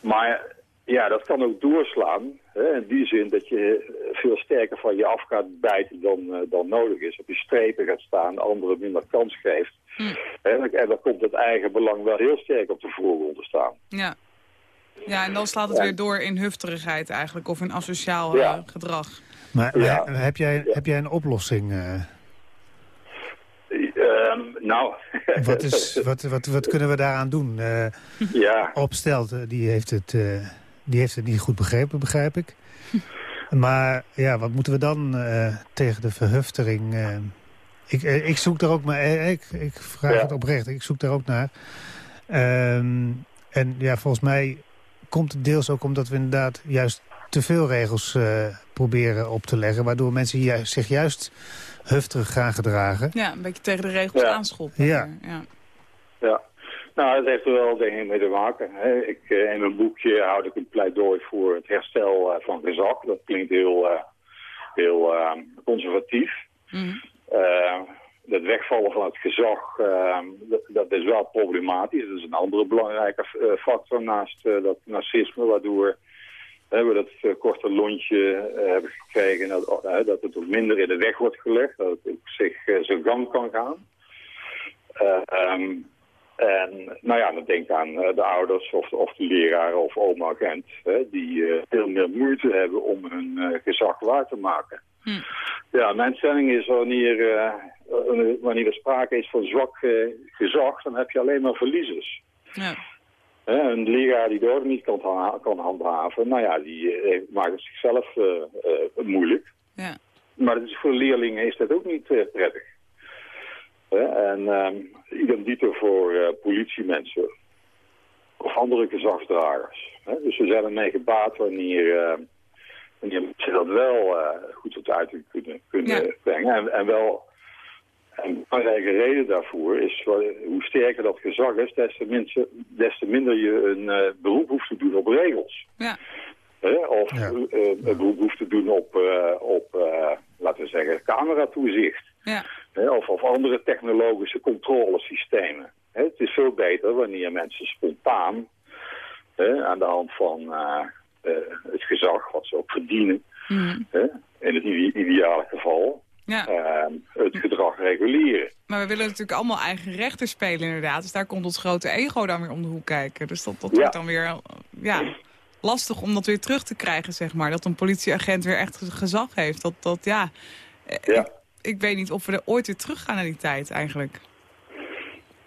Maar ja, dat kan ook doorslaan. Hè, in die zin dat je veel sterker van je af gaat bijten dan, eh, dan nodig is. Op je strepen gaat staan, anderen minder kans geeft. Hè, en dan komt het eigen belang wel heel sterk op de voorgrond te staan. Ja. ja, en dan slaat het Ja. weer door in hufterigheid eigenlijk, of in asociaal Ja. gedrag. Maar, Ja. heb, jij, heb jij een oplossing? eh? Ehm, nou, wat, is, wat, wat, wat kunnen we daaraan doen? Eh ja, Opstelt, eh, die heeft, het, die heeft het niet goed begrepen, begrijp ik. Maar ja, wat moeten we dan tegen de verhuftering? ik, ik zoek daar ook maar, ik, ik vraag Ja. het oprecht, ik zoek daar ook naar. Ehm, en ja, volgens mij komt het deels ook omdat we inderdaad juist te veel regels eh, proberen op te leggen. Waardoor mensen ju- zich juist hufterig gaan gedragen. Ja, een beetje tegen de regels Ja. aanschoppen. Ja. ja. ja. Nou, dat heeft er wel denk ik mee te maken. Hè. Ik, eh, in mijn boekje houd ik een pleidooi voor het herstel eh, van gezag. Dat klinkt heel, eh, heel conservatief. Mhm. Eh, het wegvallen van het gezag, dat, dat is wel problematisch. Dat is een andere belangrijke factor naast eh, dat narcisme, waardoor hè, we dat eh, korte lontje eh, hebben gekregen. Dat, eh, dat het ook minder in de weg wordt gelegd, dat het ook zich eh, zijn gang kan gaan. Eh, ehm, en nou ja, dan denk aan eh, de ouders of, of de leraren of oma-agent... hè, die eh, veel meer moeite hebben om hun eh, gezag waar te maken. Ja, mijn stelling is wanneer, eh, wanneer er sprake is van zwak eh, gezag, dan heb je alleen maar verliezers. Ja. Hè, een leraar die de orde niet kan, ha- kan handhaven, nou ja, die eh, maakt het zichzelf eh, eh, moeilijk. Ja. Maar voor leerlingen is dat ook niet prettig. Hè, en ehm idem dito voor politiemensen of andere gezagsdragers. Hè. Dus we zijn ermee gebaat wanneer, eh, wanneer mensen dat wel goed tot uiting kunnen, kunnen Ja. brengen. En, en wel een belangrijke reden daarvoor is, hoe sterker dat gezag is, des te, minste- des te minder je een eh, beroep hoeft te doen op regels. Ja. Hè? Of Ja. eh, een beroep hoeft te doen op, eh, op eh, laten we zeggen, cameratoezicht. Ja. Hè? Of, of andere technologische controlesystemen. Hè? Het is veel beter wanneer mensen spontaan hè, aan de hand van het gezag, wat ze ook verdienen, Mhm. hè, in het ide- ideale geval, ja. eh, het gedrag reguleren. Maar we willen natuurlijk allemaal eigen rechten spelen inderdaad. Dus daar komt ons grote ego dan weer om de hoek kijken. Dus dat, dat Ja. wordt dan weer ja, lastig om dat weer terug te krijgen, zeg maar. Dat een politieagent weer echt gezag heeft. Dat, dat ja... eh, Ja. Ik, ik weet niet of we er ooit weer terug gaan naar die tijd eigenlijk.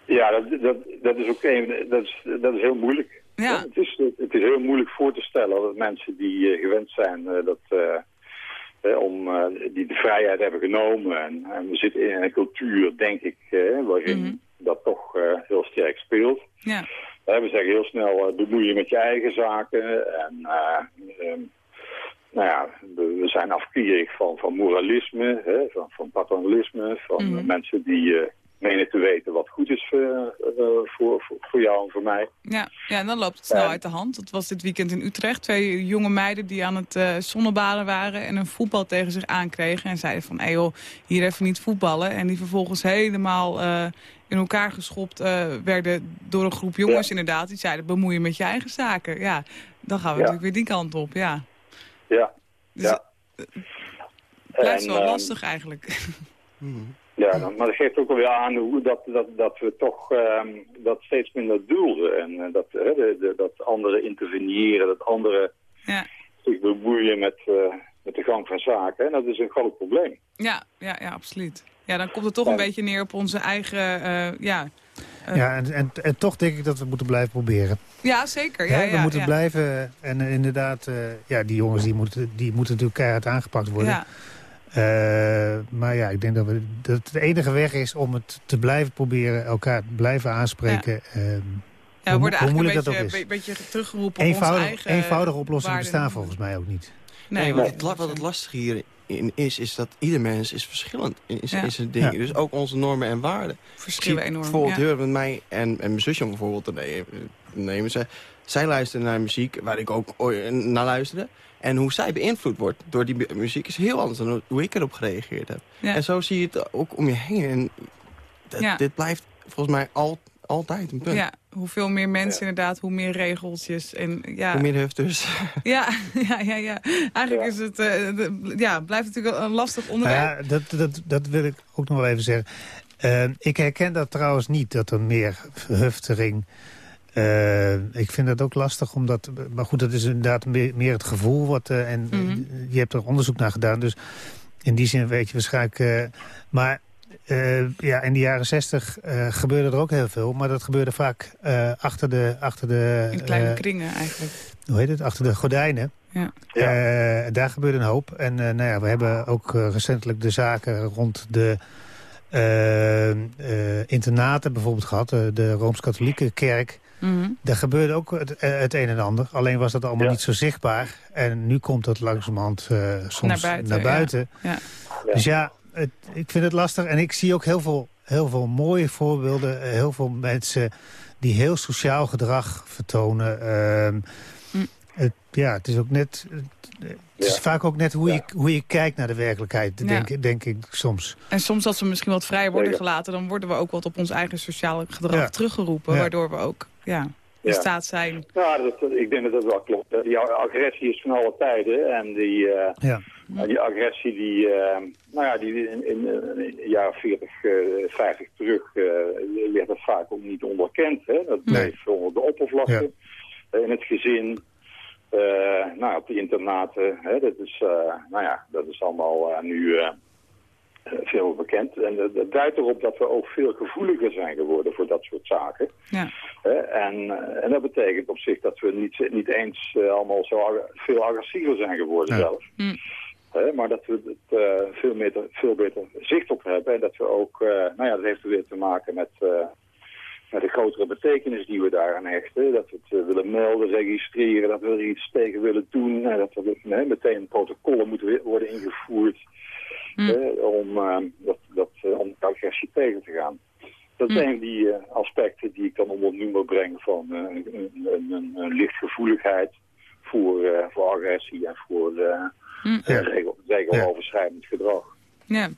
Ja, dat, dat, dat is ook een, dat is, dat is heel moeilijk. Ja. Het, is, het is heel moeilijk voor te stellen dat mensen die eh, gewend zijn eh, dat, eh, om, eh, die de vrijheid hebben genomen. En, en we zitten in een cultuur, denk ik, eh, waarin Mhm. dat toch eh, heel sterk speelt. Ja. We zeggen heel snel, bemoei je met je eigen zaken. En eh, ehm, nou ja, we, we zijn afkerig van, van moralisme, hè, van, van paternalisme, van Mhm. mensen die menen te weten wat goed is voor, eh, voor, voor, voor jou en voor mij. Ja, ja, en dan loopt het snel uit de hand. Dat was dit weekend in Utrecht. Twee jonge meiden die aan het eh zonnebaden waren... en een voetbal tegen zich aankregen. En zeiden van, hé joh, hier even niet voetballen. En die vervolgens helemaal eh, in elkaar geschopt eh, werden... door een groep jongens inderdaad. Die zeiden, bemoeien met je eigen zaken. Ja, dan gaan we Ja. natuurlijk weer die kant op, ja. Ja, Dus Ja. het blijft En, wel ehm, lastig eigenlijk. Ja, dan- maar dat geeft ook wel weer aan hoe dat, dat, dat we toch ehm, dat steeds minder dulden. En eh, dat, hè, de, de- dat anderen interveneren, dat anderen Ja. zich bemoeien met, eh, met de gang van zaken. En dat is een groot probleem. Ja, ja, ja, absoluut. Ja, dan komt het toch een beetje neer op onze eigen... eh, ja, Ja, en, en, en toch denk ik dat we moeten blijven proberen. ja, zeker. Ja, ja, we moeten ja. blijven. En inderdaad, eh, ja, die jongens die moeten, die moeten natuurlijk keihard aangepakt worden. Eh, maar ja, ik denk dat, we, dat het de enige weg is om het te blijven proberen, elkaar te blijven aanspreken. ehm, Ja, we hoe, worden hoe eigenlijk moeilijk een dat ook beetje, is. een beetje teruggeroepen op onze eigen eenvoudige oplossingen bestaan volgens mij ook niet. Nee, Nee, maar- wat, het, wat het lastige hierin is, is dat ieder mens is verschillend in, in, zijn- Ja. in zijn dingen. Ja. Dus ook onze normen en waarden. Verschillen enorm, Bijvoorbeeld ja. heel met mij en, en mijn zusje om bijvoorbeeld te ne- nemen. Zij, zij luisteren naar muziek waar ik ook ooit naar luisterde. En hoe zij beïnvloed wordt door die mu- muziek is heel anders dan hoe ik erop gereageerd heb. Ja. En zo zie je het ook om je heen. En Ja. dit blijft volgens mij al, altijd een punt. Ja, hoeveel meer mensen inderdaad, hoe meer regeltjes. En, ja, Hoe meer hufters. Ja, ja, ja, ja. Eigenlijk is het, eh, de- ja, blijft natuurlijk een lastig onderwerp. Ja, dat, dat, dat wil ik ook nog wel even zeggen. Eh, ik herken dat trouwens niet, dat er meer huftering... Eh, ik vind dat ook lastig, omdat... Maar goed, dat is inderdaad meer, meer het gevoel. Wat, eh, en Mhm. je hebt er onderzoek naar gedaan, dus in die zin weet je waarschijnlijk... eh, maar eh, ja, in de jaren zestig eh, gebeurde er ook heel veel. Maar dat gebeurde vaak eh, achter de... Achter de In kleine kringen eigenlijk. hoe heet het? Achter de gordijnen. Ja. Eh, daar gebeurde een hoop. En eh, nou ja, we hebben ook recentelijk de zaken rond de internaten bijvoorbeeld gehad. eh, de Rooms-Katholieke kerk. Mhm. Daar gebeurde ook het, eh, het een en ander. Alleen was dat allemaal Ja. niet zo zichtbaar. En nu komt dat langzamerhand eh soms Naar buiten, ja. buiten. Ja. Dus ja, het, ik vind het lastig. En ik zie ook heel veel, heel veel mooie voorbeelden. eh, Heel veel mensen die heel sociaal gedrag vertonen. Ehm, Hm. het, ja, het is ook net... Het is Ja. vaak ook net hoe, je, hoe je kijkt naar de werkelijkheid, Ja. denk, denk ik soms. En soms als we misschien wat vrijer worden gelaten... dan worden we ook wat op ons eigen sociale gedrag Ja. teruggeroepen. Ja. Waardoor we ook ja, in Ja. staat zijn... Ja, dat, ik denk dat dat wel klopt. Die agressie is van alle tijden. En die, eh, Ja. die agressie die, eh, nou ja, die in, in, in de jaren 40, eh 50 terug eh werd dat vaak ook niet onderkend. Hè? Dat Nee. bleef onder de oppervlakte. In het gezin, eh, nou, op de internaten. Hè? Dat, is, eh, nou ja, dat is allemaal eh, nu veel bekend. En dat, dat duidt erop dat we ook veel gevoeliger zijn geworden voor dat soort zaken. Ja. Hè, En, eh, en dat betekent op zich dat we niet, niet eens eh, allemaal zo ag- veel agressiever zijn geworden Ja. zelf. Hm. Hè, maar dat we het eh, veel, beter, veel beter zicht op hebben. En dat we ook, eh, nou ja, dat heeft weer te maken met, eh, met de grotere betekenis die we daaraan hechten. Dat we het eh, willen melden, registreren, dat we er iets tegen willen doen. En dat er hè, meteen protocollen moeten worden ingevoerd Hm. om, eh, dat, dat, eh, om agressie tegen te gaan. Dat Hm. van die eh, aspecten die ik dan onder het noemer breng van eh, een, een, een, lichtgevoeligheid voor, voor agressie en voor regel, regeloverschrijdend gedrag. Ja.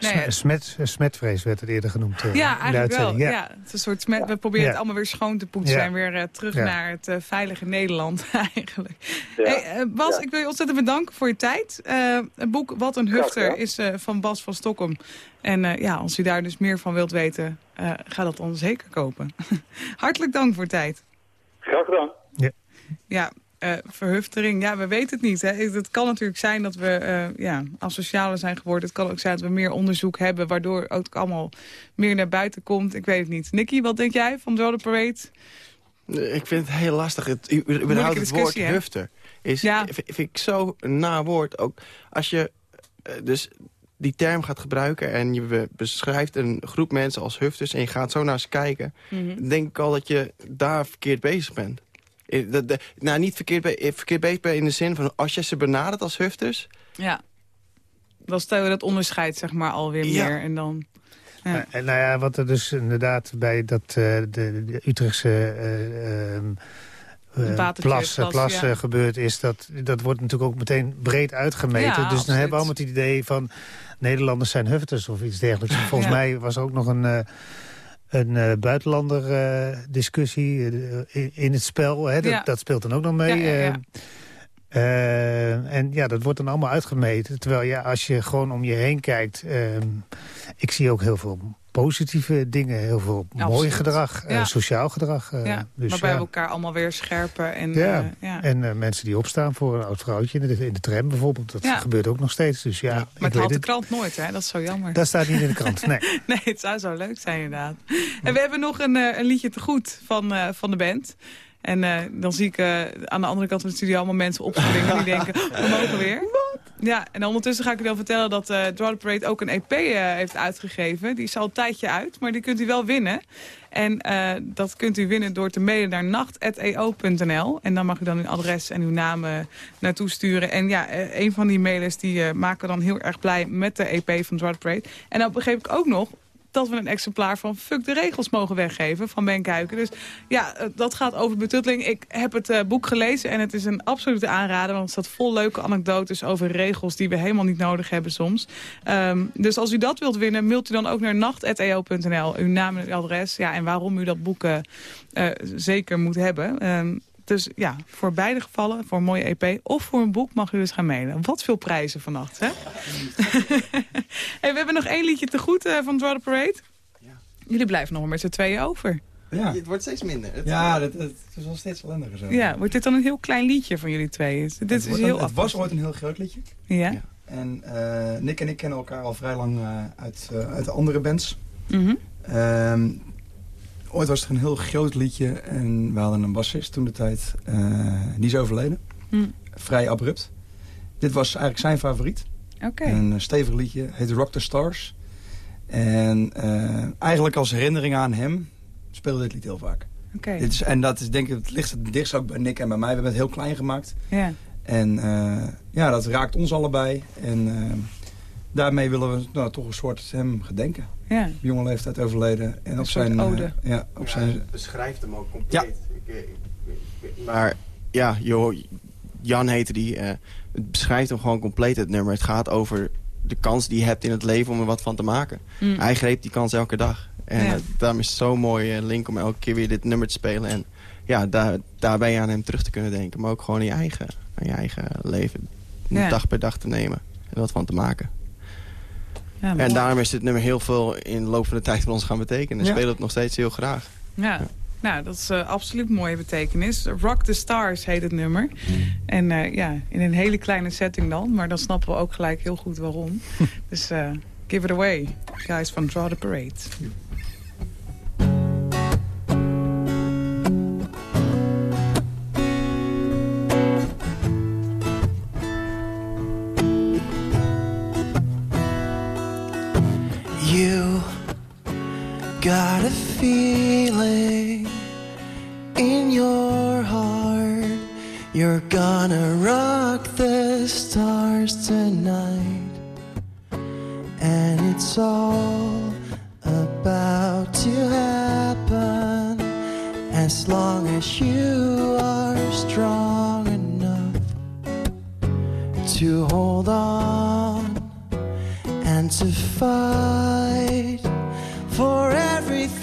Nee, Smet, smet, smetvrees werd het eerder genoemd eh, Ja, de eigenlijk wel. uitzending. Ja. Het is een soort smet. We proberen Ja. het allemaal weer schoon te poetsen Ja. en weer eh, terug Ja. naar het eh, veilige Nederland eigenlijk. Ja. Hey, Bas, Ja. ik wil je ontzettend bedanken voor je tijd. Eh, het boek Wat een Hufter is eh, van Bas van Stockholm. En eh, ja, als u daar dus meer van wilt weten, eh, ga dat dan zeker kopen. Hartelijk dank voor je tijd. Graag gedaan. Ja, eh, verhuftering, ja, we weten het niet. Hè. Het kan natuurlijk zijn dat we eh ja, asocialer zijn geworden. Het kan ook zijn dat we meer onderzoek hebben... waardoor ook allemaal meer naar buiten komt. Ik weet het niet. Nicky, wat denk jij van the Parade? Ik vind het heel lastig. Het, überhaupt het woord hè? hufter is, Ja. vind, ik zo na woord. Ook als je eh, dus die term gaat gebruiken en je be- beschrijft een groep mensen als hufters... en je gaat zo naar ze kijken, Mhm. denk ik al dat je daar verkeerd bezig bent. Eh, dat- dat- nou, niet verkeerd, be- eh, verkeerd bezig bent in de zin van... als je ze benadert als hufters... Ja. Dan stellen we dat onderscheid zeg maar alweer Ja. meer. En dan... Ja. En, en nou ja, wat er dus inderdaad bij dat, eh, de, de Utrechtse eh, ehm, eh, Watertje, plas, plas, ja. eh, gebeurd is, dat, dat wordt natuurlijk ook meteen breed uitgemeten. Ja, dus dan hebben we allemaal het idee van Nederlanders zijn hufters of iets dergelijks. Volgens Ja. mij was er ook nog een, eh, een eh, buitenlander eh, discussie eh, in, in het spel. Hè? Dat, Ja. dat speelt dan ook nog mee. Ja, en ja, dat wordt dan allemaal uitgemeten. Terwijl ja, als je gewoon om je heen kijkt... ehm, ik zie ook heel veel positieve dingen. Heel veel mooi gedrag, eh, sociaal gedrag. eh, ja, dus waarbij ja. we elkaar allemaal weer scherpen. En, Ja, eh, ja. en mensen die opstaan voor een oud vrouwtje in de, in de tram bijvoorbeeld. Dat gebeurt ook nog steeds. Dus ja, maar het haalt de krant nooit, hè? Dat is zo jammer. Dat staat niet in de krant, nee. nee, het zou zo leuk zijn inderdaad. En we hebben nog een, een liedje te goed van, van de band. En dan zie ik aan de andere kant van de studio allemaal mensen opspringen. die denken, we mogen weer. Ja, en ondertussen ga ik u dan vertellen dat eh Draw the Parade ook een EP eh, heeft uitgegeven. Die is al een tijdje uit, maar die kunt u wel winnen. En eh, dat kunt u winnen door te mailen naar nacht.eo.nl. En dan mag u dan uw adres en uw naam eh, naartoe sturen. En ja, eh, een van die mailers die eh, maken dan heel erg blij met de EP van Draw the Parade. En dan begreep ik ook nog dat we een exemplaar van Fuck de Regels mogen weggeven van Ben Kuiken. Dus ja, eh, dat gaat over betutteling. Ik heb het eh, boek gelezen en het is een absolute aanrader. Want het staat vol leuke anekdotes over regels die we helemaal niet nodig hebben soms. Ehm, dus als u dat wilt winnen, mailt u dan ook naar nacht.eo.nl. Uw naam en uw adres. Ja, en waarom u dat boek eh, zeker moet hebben. Ehm, dus ja, voor beide gevallen, voor een mooie EP of voor een boek mag u dus gaan mailen. Wat veel prijzen vannacht, hè? hey, we hebben nog één liedje te goed eh, van Draw the Parade. Jullie blijven nog maar met z'n tweeën over. Ja. Het wordt steeds minder. Het- Ja, het, het is wel steeds ellendiger zo. Ja, wordt dit dan een heel klein liedje van jullie tweeën? Dit het, is wordt heel een- het was ooit een heel groot liedje. Ja? En eh, Nick en ik kennen elkaar al vrij lang eh, uit, eh, uit andere bands. Mhm. Ehm, ooit was er een heel groot liedje en we hadden een bassist toen de tijd. eh, die is overleden. Hm. Vrij abrupt. Dit was eigenlijk zijn favoriet. Oké. Een eh, stevig liedje, heet Rock the Stars. En eh, eigenlijk als herinnering aan hem speelde dit lied heel vaak. Oké. Dit is, en dat is denk ik, het ligt het dichtst ook bij Nick en bij mij. We hebben het heel klein gemaakt. Ja. En ja, dat raakt ons allebei. En daarmee willen we nou, toch een soort hem gedenken. Ja. Op jonge leeftijd overleden. En Een op zijn, eh, ode. ja, op Ja, zijn, het beschrijft hem ook compleet. Ik, ik- ik- maar ja, joh, Jan heette die. eh, het beschrijft hem gewoon compleet, het nummer. Het gaat over de kans die je hebt in het leven om er wat van te maken. Mm. Hij greep die kans elke dag. En Ja. eh, daarom is het zo'n mooie link om elke keer weer dit nummer te spelen. En ja, daar, daar ben je aan hem terug te kunnen denken. Maar ook gewoon in je eigen, aan je eigen leven. Ja. Dag per dag te nemen. En er wat van te maken. Ja, en daarom is dit nummer heel veel in de loop van de tijd voor ons gaan betekenen. En Ja. spelen het nog steeds heel graag. Ja. Nou, dat is eh, absoluut een mooie betekenis. Rock the Stars heet het nummer. En eh, ja, in een hele kleine setting dan. Maar dan snappen we ook gelijk heel goed waarom. dus eh, give it away. Guys van Draw the Parade. Got a feeling in your heart. You're gonna rock the stars tonight, and it's all about to happen. As long as you are strong enough to hold on and to fight for everything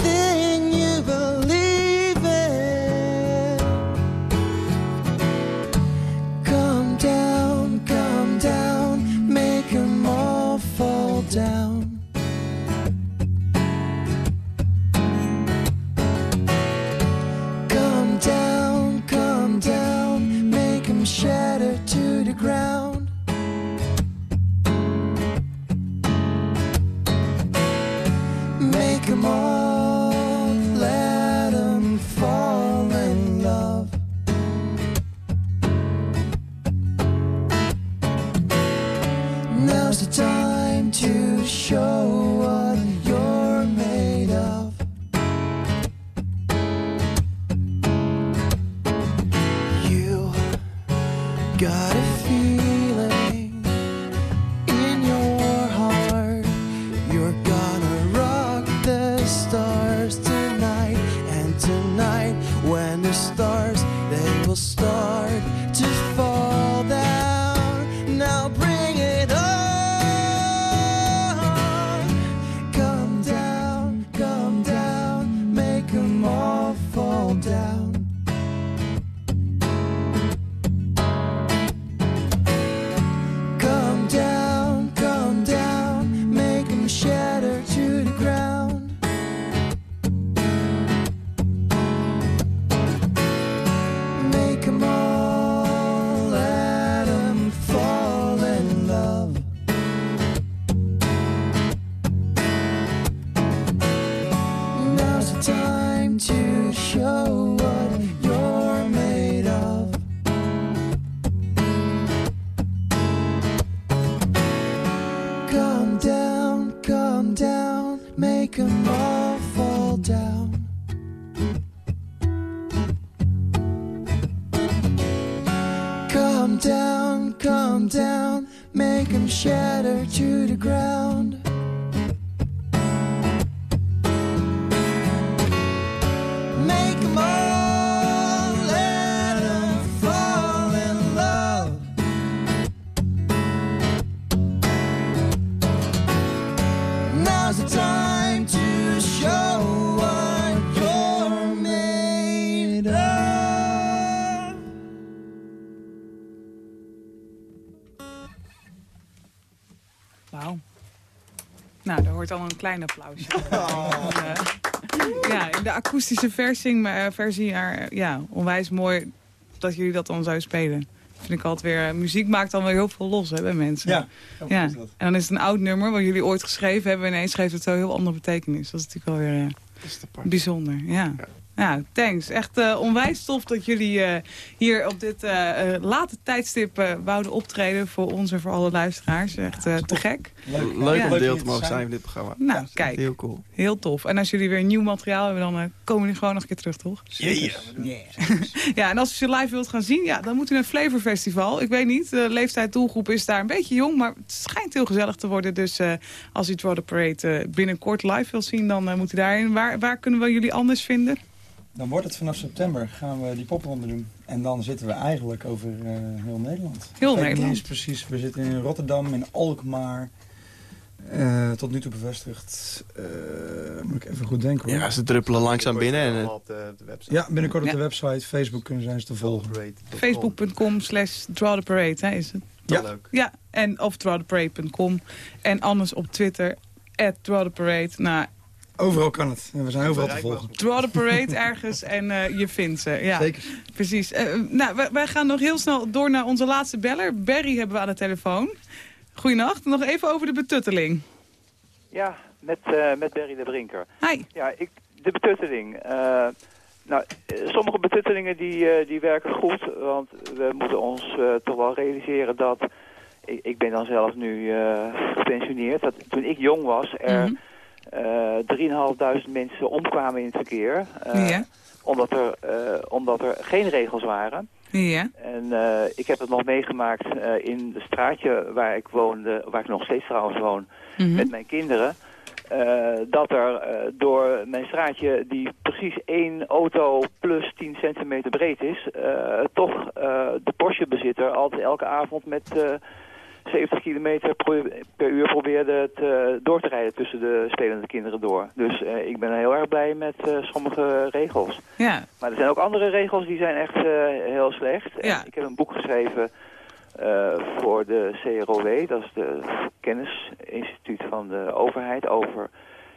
hoort al een klein applausje. Oh. En, eh, ja, in de akoestische versie, maar, versie maar, ja, onwijs mooi dat jullie dat dan zo spelen. Vind ik altijd weer, eh, muziek maakt dan weer heel veel los hè, bij mensen. Ja, ja. En dan is het een oud nummer, wat jullie ooit geschreven hebben. En ineens geeft het zo heel andere betekenis. Dat is natuurlijk wel weer eh, bijzonder. Ja. Ja, thanks. Echt eh, onwijs tof dat jullie eh, hier op dit eh, eh, late tijdstip eh, wouden optreden voor ons en voor alle luisteraars. Echt eh, te gek. Leuk, leuk Ja. om deel te mogen zijn van dit programma. Nou, kijk. Heel cool. Heel tof. En als jullie weer nieuw materiaal hebben, dan komen jullie gewoon nog een keer terug, toch? Ja, en als je ze live wilt gaan zien, ja, dan moet u naar het Flavor Festival. Ik weet niet, de leeftijd doelgroep is daar een beetje jong, maar het schijnt heel gezellig te worden. Dus eh, als u Draw the Parade binnenkort live wilt zien, dan moet u daarin. Waar, waar kunnen we jullie anders vinden? Dan wordt het vanaf september, gaan we die popronde doen. En dan zitten we eigenlijk over eh, heel Nederland. Heel Ik weet Nederland. Niet eens precies. We zitten in Rotterdam, in Alkmaar. Eh, tot nu toe bevestigd. Eh, moet ik even goed denken hoor. Ja, ze druppelen langzaam binnen. En, op de, de website. Ja, binnenkort op Ja. de website. Facebook kunnen zijn ze te volgen. Facebook.com slash Draw the Parade, hè, is het? Ja. Leuk. Ja, en of drawtheparade.com. En anders op Twitter, at Draw the Parade. Nou, Overal kan het. We zijn overal te volgen. Draw the Parade ergens en eh, je vindt ze. Ja. Zeker. Precies. Eh, nou, wij, wij gaan nog heel snel door naar onze laatste beller. Barry hebben we aan de telefoon. Goedenacht. Nog even over de betutteling. Ja, met, eh, met Berry de Brinker. Hi. Ja, ik, de betutteling. eh, nou, eh, sommige betuttelingen die, eh, die werken goed, want we moeten ons eh, toch wel realiseren dat... Ik, ik ben dan zelf nu eh, gepensioneerd. Dat toen ik jong was, er Mhm. eh 3.500 mensen omkwamen in het verkeer. eh, Ja. omdat, er, eh, omdat er geen regels waren. Ja. En eh, ik heb het nog meegemaakt eh, in het straatje waar ik woonde, waar ik nog steeds trouwens woon, Mhm. met mijn kinderen. eh, dat er eh, door mijn straatje, die precies één auto plus 10 centimeter breed is, eh, toch eh, de Porsche-bezitter altijd elke avond met eh 70 kilometer per uur probeerde het eh, door te rijden tussen de spelende kinderen door. Dus eh, ik ben heel erg blij met eh, sommige regels. Ja. Maar er zijn ook andere regels die zijn echt heel slecht. En Ja. Ik heb een boek geschreven voor de CROW, dat is de kennisinstituut van de overheid, over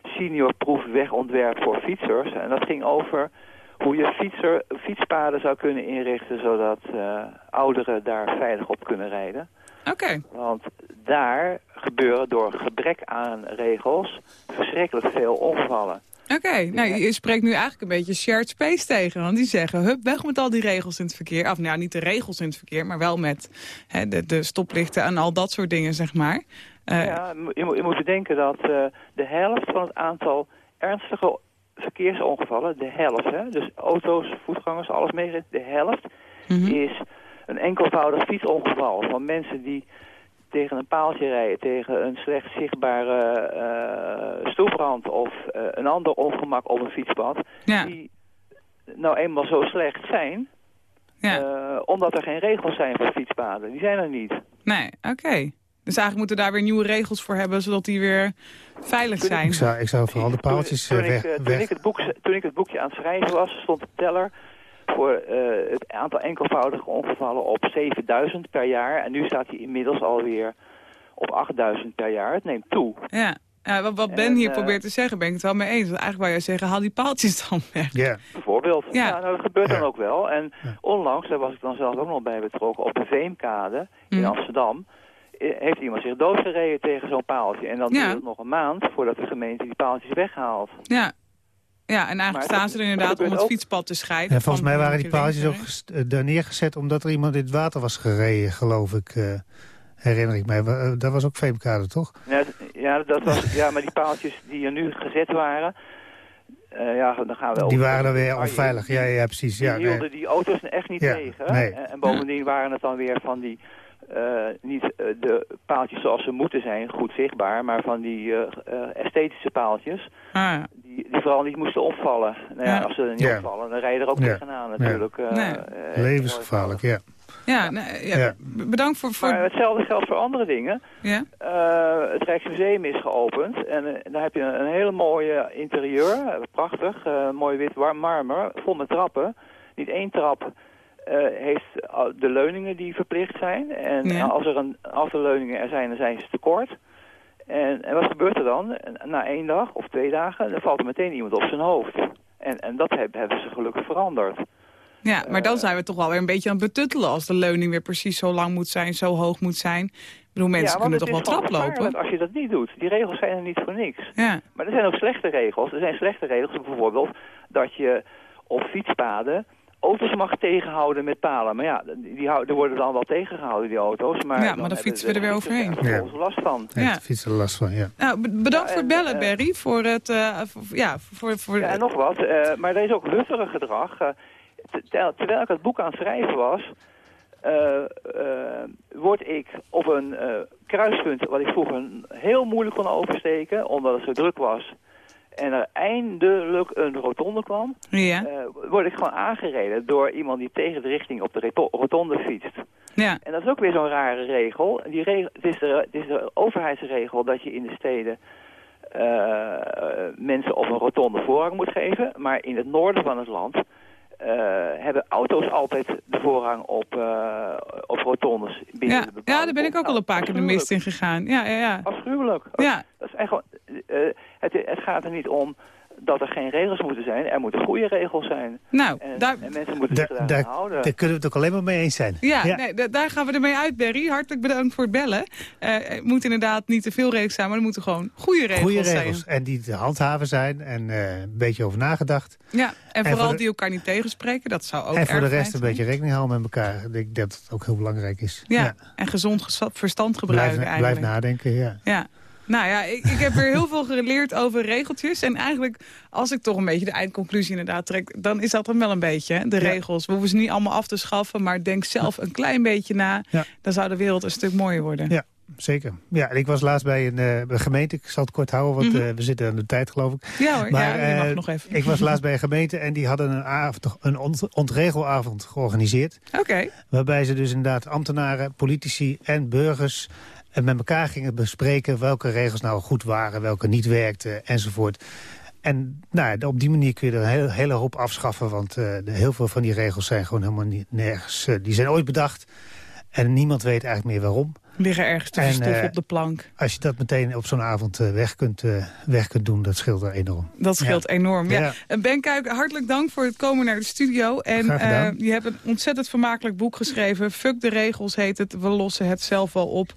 seniorproef wegontwerp voor fietsers. En dat ging over hoe je fietser, fietspaden zou kunnen inrichten zodat ouderen daar veilig op kunnen rijden. Oké. Want daar gebeuren door gebrek aan regels verschrikkelijk veel ongevallen. Oké, nou je spreekt nu eigenlijk een beetje shared space tegen. Want die zeggen, hup, weg met al die regels in het verkeer. Of nou, niet de regels in het verkeer, maar wel met hè, de, de stoplichten en al dat soort dingen, zeg maar. Eh, Ja, je moet, je moet bedenken dat eh, de helft van het aantal ernstige verkeersongevallen, de helft, hè, dus auto's, voetgangers, alles meegerekend, de helft mhm. is een enkelvoudig fietsongeval van mensen die tegen een paaltje rijden, tegen een slecht zichtbare eh stoeprand of eh, een ander ongemak op een fietspad, Ja. die nou eenmaal zo slecht zijn, Ja. eh, omdat er geen regels zijn voor fietspaden. Die zijn er niet. Nee, oké. Dus eigenlijk moeten we daar weer nieuwe regels voor hebben, zodat die weer veilig zijn. Ik zou, ik zou vooral de paaltjes toen, toen weg... ik, toen, weg. ik het boek, toen ik het boekje aan het schrijven was, stond de teller voor eh, het aantal enkelvoudige ongevallen op 7000 per jaar. En nu staat hij inmiddels alweer op 8000 per jaar. Het neemt toe. Ja. Ja, wat, wat Ben En, hier eh, probeert te zeggen, ben ik het wel mee eens. Want eigenlijk wou jij zeggen, haal die paaltjes dan weg. Ja. Bijvoorbeeld. Ja. Ja, nou, dat gebeurt dan ook wel. En Ja. onlangs, daar was ik dan zelf ook nog bij betrokken, op de Veemkade in Mhm. Amsterdam, eh, heeft iemand zich doodgereden tegen zo'n paaltje. En dan Ja. duurt het nog een maand voordat de gemeente die paaltjes weghaalt. Ja. Ja, en eigenlijk Maar staan ze er inderdaad om het ook- fietspad te scheiden. En volgens mij waren die paaltjes ook gest- eh, daar neergezet omdat er iemand in het water was gereden, geloof ik. eh, herinner ik mij. Eh, Dat was ook Veemkade, toch? Ja, ja, dat was, ja, maar die paaltjes die er nu gezet waren... eh, ja, dan gaan we Die over- waren dan weer onveilig. Ja, ja, precies. Die Ja, nee. hielden die auto's echt niet Ja, tegen. nee. En, en bovendien waren het dan weer van die... eh, niet eh, de paaltjes zoals ze moeten zijn, goed zichtbaar... maar van die eh, esthetische paaltjes... Ah, Die, die vooral niet moesten opvallen. Nou ja, Ja. als ze niet Ja. opvallen, dan rijden er ook Ja. tegenaan natuurlijk. eh, Nee. eh, Levensgevaarlijk, ja. ja, nee, ja, bedankt voor... voor Maar hetzelfde geldt voor andere dingen. ja? Eh, het Rijksmuseum is geopend en daar heb je een, een hele mooie interieur, prachtig, eh, mooi wit warm marmer, vol met trappen. Niet één trap eh, heeft al de leuningen die verplicht zijn. En Ja. als er een aantal leuningen er zijn, dan zijn ze tekort. En, en wat gebeurt er dan? Na één dag of twee dagen, dan valt er meteen iemand op zijn hoofd. En, en dat heb- hebben ze gelukkig veranderd. Ja, maar dan zijn we toch wel weer een beetje aan het betuttelen... als de leuning weer precies zo lang moet zijn, zo hoog moet zijn. Ik bedoel, mensen ja, kunnen toch wel traplopen? gevaarlijk als je dat niet doet. Die regels zijn er niet voor niks. Ja, Maar er zijn ook slechte regels. Er zijn slechte regels, bijvoorbeeld dat je op fietspaden auto's mag tegenhouden met palen. Maar ja, die, er worden dan wel tegengehouden, die auto's. Maar Ja, maar dan hebben fietsen we er weer overheen. er vervolgens last van. Ja. de fiets er last van, ja. nou, be- bedankt Ja, voor het bellen, eh, Berry. Voor het, eh, voor- ja, voor... voor Ja, en nog wat, eh, maar er is ook hufterig gedrag. Ter- terwijl ik het boek aan het schrijven was, eh, eh, word ik op een eh, kruispunt wat ik vroeger heel moeilijk kon oversteken, omdat het zo druk was, en er eindelijk een rotonde kwam, ja, eh, word ik gewoon aangereden door iemand die tegen de richting op de rotonde fietst. ja, En dat is ook weer zo'n rare regel. Die regel het, is de, het is de overheidsregel dat je in de steden eh, mensen op een rotonde voorrang moet geven. Maar in het noorden van het land eh, hebben auto's altijd de voorrang op, op rotondes. binnen ja. de ja, daar ben ik ook al een paar keer de mist in gegaan. Ja, ja, ja. Afschuwelijk. Ja, Dat is echt, gewoon- het, het gaat er niet om dat er geen regels moeten zijn. Er moeten goede regels zijn. nou, En, daar, en mensen moeten zich Daar, eraan daar, houden. daar kunnen we het ook alleen maar mee eens zijn. Ja, Nee, da- daar gaan we ermee uit, Berry. Hartelijk bedankt voor het bellen. Eh, het moet inderdaad niet te veel regels zijn, maar er moeten gewoon goede regels, Goede regels. zijn. En die te handhaven zijn en eh, een beetje over nagedacht. Ja, en, En vooral voor de- die elkaar niet tegenspreken, dat zou ook en voor de rest een zijn. beetje rekening houden met elkaar. Ik denk dat het ook heel belangrijk is. Ja, en gezond verstand Blijf, gebruiken blijf eigenlijk. nadenken, ja. Ja. Nou ja, ik, ik heb weer heel veel geleerd over regeltjes. En eigenlijk, als ik toch een beetje de eindconclusie inderdaad trek... dan is dat dan wel een beetje, hè, de Ja. regels. We hoeven ze niet allemaal af te schaffen, maar denk zelf een klein beetje na. Ja. Dan zou de wereld een stuk mooier worden. Ja, zeker. Ja, en ik was laatst bij een, eh, een gemeente. Ik zal het kort houden, want Mhm. eh, we zitten aan de tijd, geloof ik. Ja hoor, Maar, ja, je mag eh, nog even. Ik was laatst bij een gemeente en die hadden een, avond, een ont- ontregelavond georganiseerd. Oké, Waarbij ze dus inderdaad ambtenaren, politici en burgers eh, met elkaar gingen bespreken welke regels nou goed waren, welke niet werkten enzovoort. En nou, ja, op die manier kun je er een hele, hele hoop afschaffen, want eh, heel veel van die regels zijn gewoon helemaal niet, nergens. eh, die zijn ooit bedacht en niemand weet eigenlijk meer waarom. Liggen ergens te verstoffen eh, op de plank. Als je dat meteen op zo'n avond eh, weg, kunt, eh, weg kunt doen, dat scheelt er enorm. Dat scheelt enorm. Ja. Ja. En Ben Kuik, hartelijk dank voor het komen naar de studio. En je hebt een ontzettend vermakelijk boek geschreven. Fuck de regels heet het. We lossen het zelf wel op.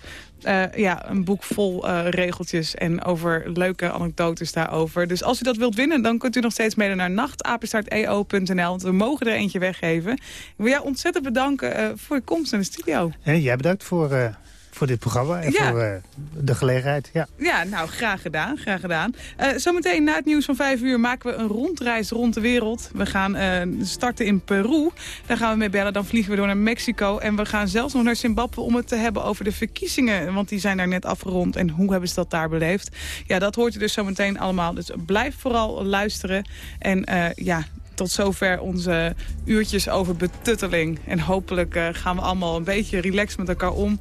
Ja, een boek vol regeltjes en over leuke anekdotes daarover. Dus als u dat wilt winnen, dan kunt u nog steeds mailen naar nachtapenstaarteo.nl. Want we mogen er eentje weggeven. Ik wil jou ontzettend bedanken voor je komst in de studio. En jij bedankt voor, voor dit programma en Ja. voor eh, de gelegenheid. Ja. Ja, nou, graag gedaan, graag gedaan. Eh, zometeen na het nieuws van vijf uur maken we een rondreis rond de wereld. We gaan eh, starten in Peru. Daar gaan we mee bellen. Dan vliegen we door naar Mexico. En we gaan zelfs nog naar Zimbabwe om het te hebben over de verkiezingen. Want die zijn daar net afgerond. En hoe hebben ze dat daar beleefd? Ja, dat hoort u dus zometeen allemaal. Dus blijf vooral luisteren. En ja... Tot zover onze uurtjes over betutteling. En hopelijk eh, gaan we allemaal een beetje relaxed met elkaar om.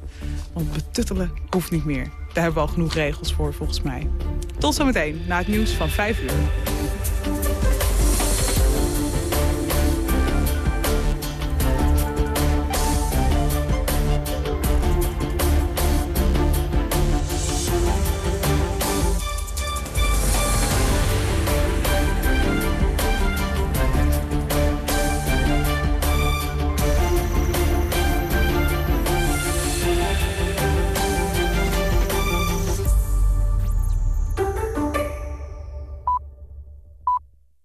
Want betuttelen hoeft niet meer. Daar hebben we al genoeg regels voor, volgens mij. Tot zometeen, na het nieuws van 5 uur.